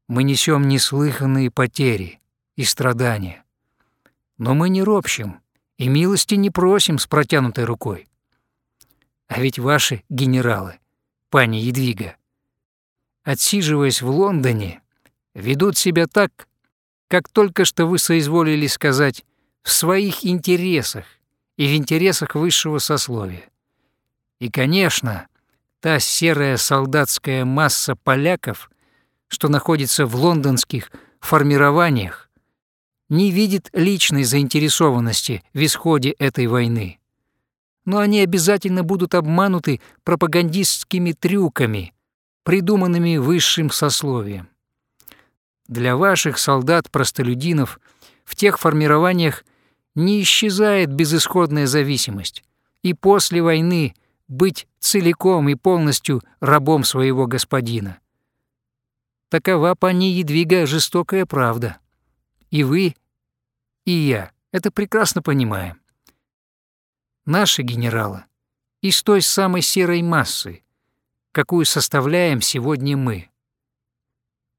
Мы несем неслыханные потери и страдания, но мы не ропщим и милости не просим с протянутой рукой. А ведь ваши генералы, пани Едвига, отсиживаясь в Лондоне, ведут себя так, как только что вы соизволили сказать, в своих интересах и в интересах высшего сословия. И, конечно, та серая солдатская масса поляков, что находится в лондонских формированиях, не видит личной заинтересованности в исходе этой войны. Но они обязательно будут обмануты пропагандистскими трюками, придуманными высшим сословием. Для ваших солдат-простолюдинов в тех формированиях не исчезает безысходная зависимость, и после войны быть целиком и полностью рабом своего господина. Такова, пани Едвига, жестокая правда. И вы, и я это прекрасно понимаем. Наши генералы из той самой серой массы, какую составляем сегодня мы.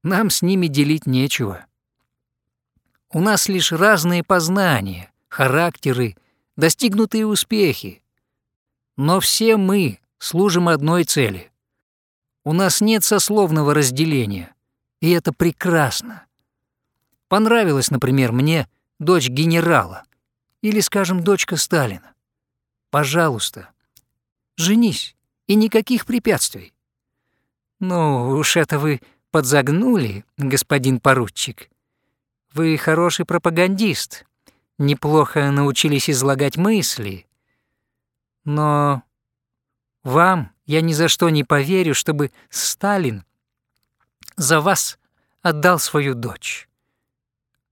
Нам с ними делить нечего. У нас лишь разные познания, характеры, достигнутые успехи. Но все мы служим одной цели. У нас нет сословного разделения, и это прекрасно. Понравилась, например, мне дочь генерала или, скажем, дочка Сталина. Пожалуйста, женись и никаких препятствий. Ну, уж это вы подзагнули, господин поручик. Вы хороший пропагандист, неплохо научились излагать мысли. Но вам я ни за что не поверю, чтобы Сталин за вас отдал свою дочь.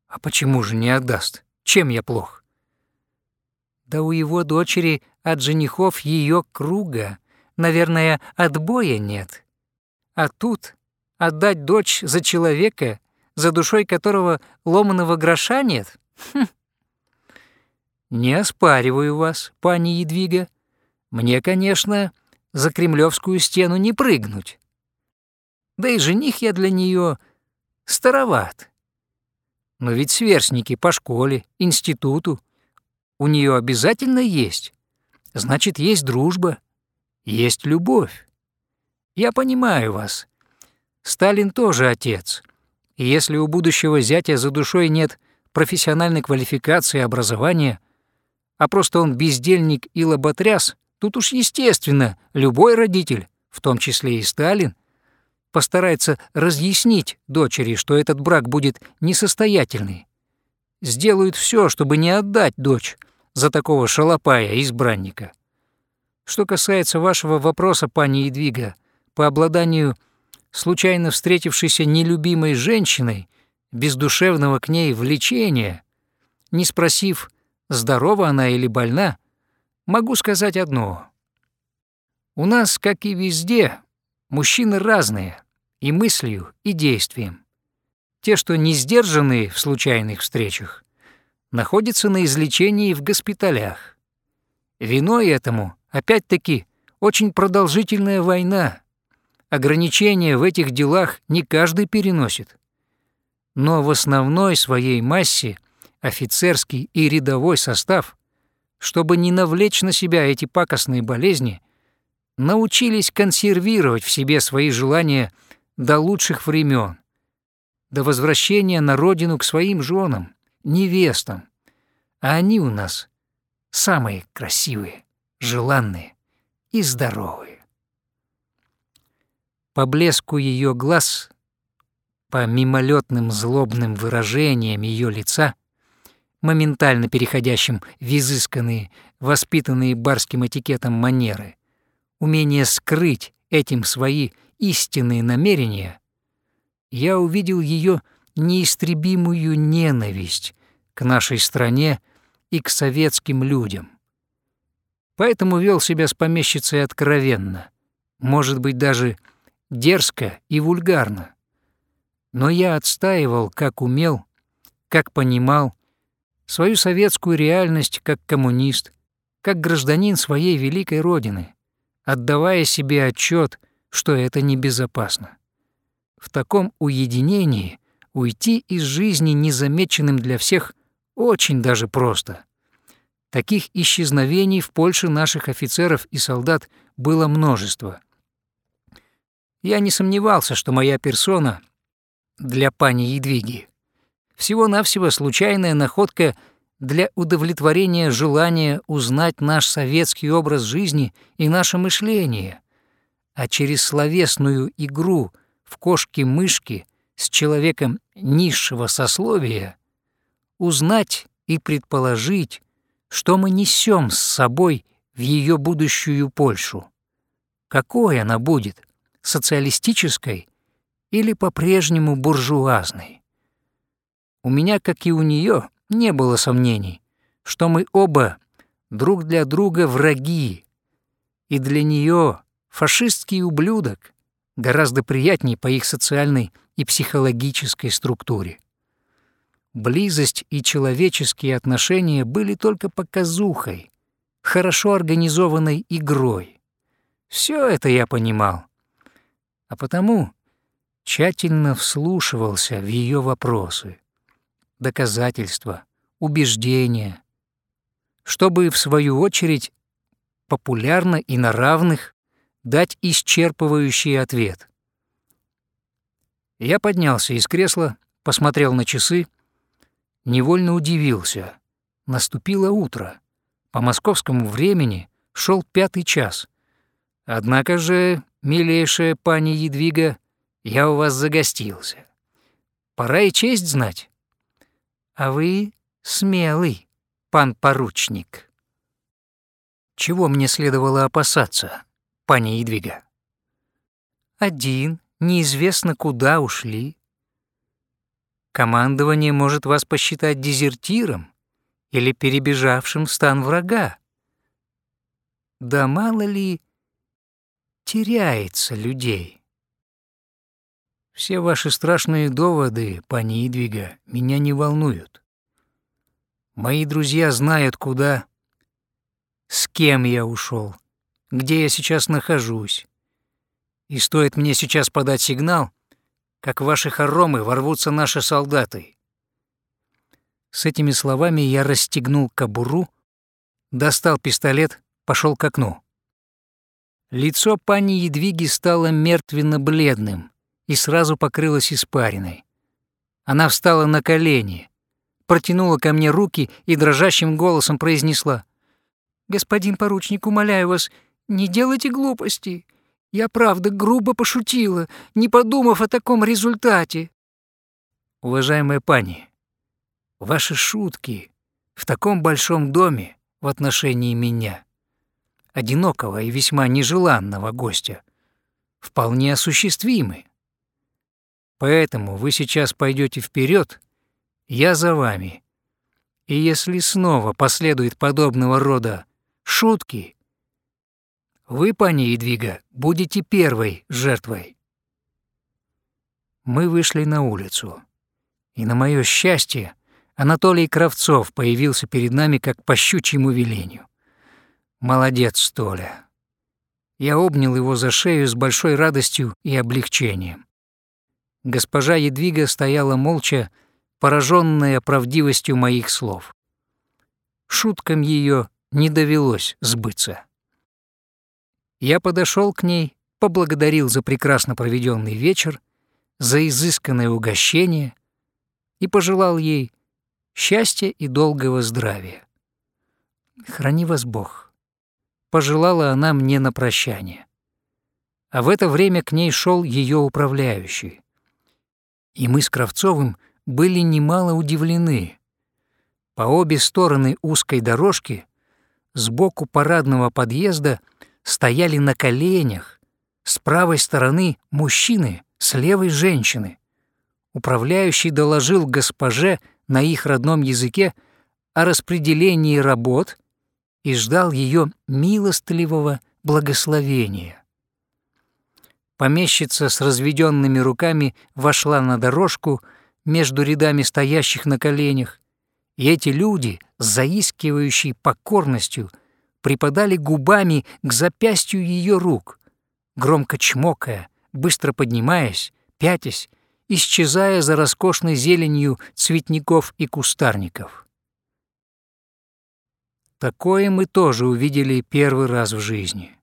А почему же не отдаст? Чем я плох? Да у его дочери от женихов ее круга наверное, отбоя нет. А тут отдать дочь за человека, за душой которого ломаного гроша нет? Хм. Не оспариваю вас, пани Едвига. Мне, конечно, за кремлевскую стену не прыгнуть. Да и жених я для нее староват. Но ведь сверстники по школе, институту у нее обязательно есть. Значит, есть дружба есть любовь. Я понимаю вас. Сталин тоже отец. И если у будущего зятя за душой нет профессиональной квалификации и образования, а просто он бездельник и лоботряс, тут уж естественно, любой родитель, в том числе и Сталин, постарается разъяснить дочери, что этот брак будет несостоятельный. Сделают все, чтобы не отдать дочь за такого шалопая-избранника. Что касается вашего вопроса, пани Едвига, по обладанию случайно встретившейся нелюбимой женщиной, без душевного к ней влечения, не спросив, здорова она или больна, могу сказать одно. У нас, как и везде, мужчины разные и мыслью, и действием. Те, что не сдержанные в случайных встречах, находятся на излечении в госпиталях. Виной этому Опять-таки, очень продолжительная война. Ограничения в этих делах не каждый переносит. Но в основной своей массе офицерский и рядовой состав, чтобы не навлечь на себя эти пакостные болезни, научились консервировать в себе свои желания до лучших времен, до возвращения на родину к своим женам, невестам. А они у нас самые красивые желанные и здоровые. По блеску ее глаз, по мимолетным злобным выражениям ее лица, моментально переходящим в изысканные, воспитанные барским этикетом манеры, умение скрыть этим свои истинные намерения, я увидел ее неистребимую ненависть к нашей стране и к советским людям поэтому вел себя с помещицей откровенно, может быть, даже дерзко и вульгарно. Но я отстаивал, как умел, как понимал, свою советскую реальность как коммунист, как гражданин своей великой родины, отдавая себе отчет, что это небезопасно. В таком уединении уйти из жизни незамеченным для всех очень даже просто. Таких исчезновений в Польше наших офицеров и солдат было множество. Я не сомневался, что моя персона для пани Едвиги всего-навсего случайная находка для удовлетворения желания узнать наш советский образ жизни и наше мышление, а через словесную игру в кошки-мышки с человеком низшего сословия узнать и предположить, что мы несем с собой в ее будущую Польшу. Какой она будет, социалистической или по-прежнему буржуазной? У меня, как и у нее, не было сомнений, что мы оба друг для друга враги, и для нее фашистский ублюдок гораздо приятнее по их социальной и психологической структуре. Близость и человеческие отношения были только показухой, хорошо организованной игрой. Все это я понимал. А потому тщательно вслушивался в ее вопросы, доказательства, убеждения, чтобы, в свою очередь, популярно и на равных дать исчерпывающий ответ. Я поднялся из кресла, посмотрел на часы невольно удивился. Наступило утро. По московскому времени шел пятый час. Однако же, милейшая пани Едвига, я у вас загостился. Пора и честь знать. А вы смелый, пан поручник. Чего мне следовало опасаться, пани Едвига? Один, неизвестно куда ушли, Командование может вас посчитать дезертиром или перебежавшим в стан врага. Да мало ли теряется людей. Все ваши страшные доводы, пани Идвига, меня не волнуют. Мои друзья знают, куда, с кем я ушел, где я сейчас нахожусь. И стоит мне сейчас подать сигнал, как в ваши хоромы ворвутся наши солдаты». С этими словами я расстегнул кобуру, достал пистолет, пошел к окну. Лицо пани Едвиги стало мертвенно-бледным и сразу покрылось испариной. Она встала на колени, протянула ко мне руки и дрожащим голосом произнесла. «Господин поручник, умоляю вас, не делайте глупостей. Я правда грубо пошутила, не подумав о таком результате. Уважаемая пани, ваши шутки в таком большом доме в отношении меня, одинокого и весьма нежеланного гостя, вполне осуществимы. Поэтому вы сейчас пойдете вперед, я за вами. И если снова последует подобного рода шутки, вы, пани Едвига, будете первой жертвой. Мы вышли на улицу. И на мое счастье, Анатолий Кравцов появился перед нами как по щучьему велению. Молодец, Толя. Я обнял его за шею с большой радостью и облегчением. Госпожа Едвига стояла молча, пораженная правдивостью моих слов. Шуткам ее не довелось сбыться. Я подошел к ней, поблагодарил за прекрасно проведенный вечер, за изысканное угощение и пожелал ей счастья и долгого здравия. «Храни вас Бог», — пожелала она мне на прощание. А в это время к ней шел ее управляющий. И мы с Кравцовым были немало удивлены. По обе стороны узкой дорожки, сбоку парадного подъезда — стояли на коленях, с правой стороны мужчины, с левой женщины. Управляющий доложил госпоже на их родном языке о распределении работ и ждал ее милостливого благословения. помещица с разведенными руками вошла на дорожку между рядами стоящих на коленях, и эти люди с заискивающей покорностью припадали губами к запястью ее рук, громко чмокая, быстро поднимаясь, пятясь, исчезая за роскошной зеленью цветников и кустарников. Такое мы тоже увидели первый раз в жизни.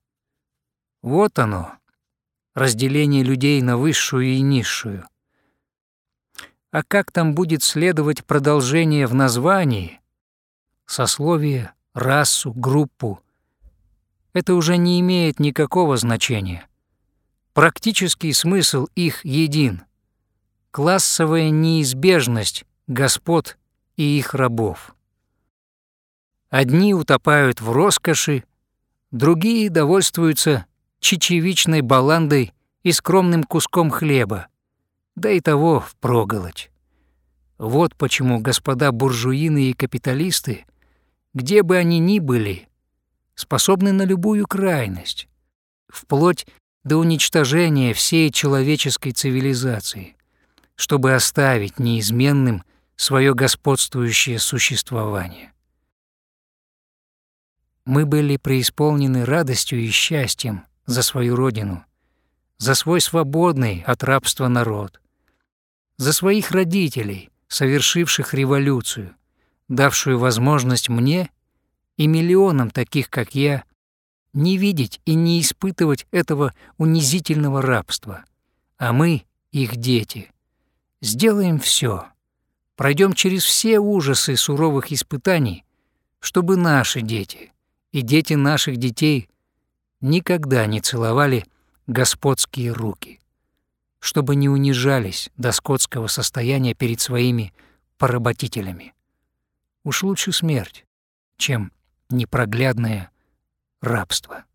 Вот оно, разделение людей на высшую и низшую. А как там будет следовать продолжение в названии, сословие, расу, группу, это уже не имеет никакого значения. Практический смысл их един — классовая неизбежность господ и их рабов. Одни утопают в роскоши, другие довольствуются чечевичной баландой и скромным куском хлеба, да и того впроголодь. Вот почему господа буржуины и капиталисты, где бы они ни были, способны на любую крайность, вплоть до уничтожения всей человеческой цивилизации, чтобы оставить неизменным свое господствующее существование. Мы были преисполнены радостью и счастьем, за свою родину, за свой свободный от рабства народ, за своих родителей, совершивших революцию, давшую возможность мне и миллионам таких, как я, не видеть и не испытывать этого унизительного рабства, а мы, их дети, сделаем все, пройдем через все ужасы суровых испытаний, чтобы наши дети и дети наших детей никогда не целовали господские руки, чтобы не унижались до скотского состояния перед своими поработителями. Уж лучше смерть, чем непроглядное рабство.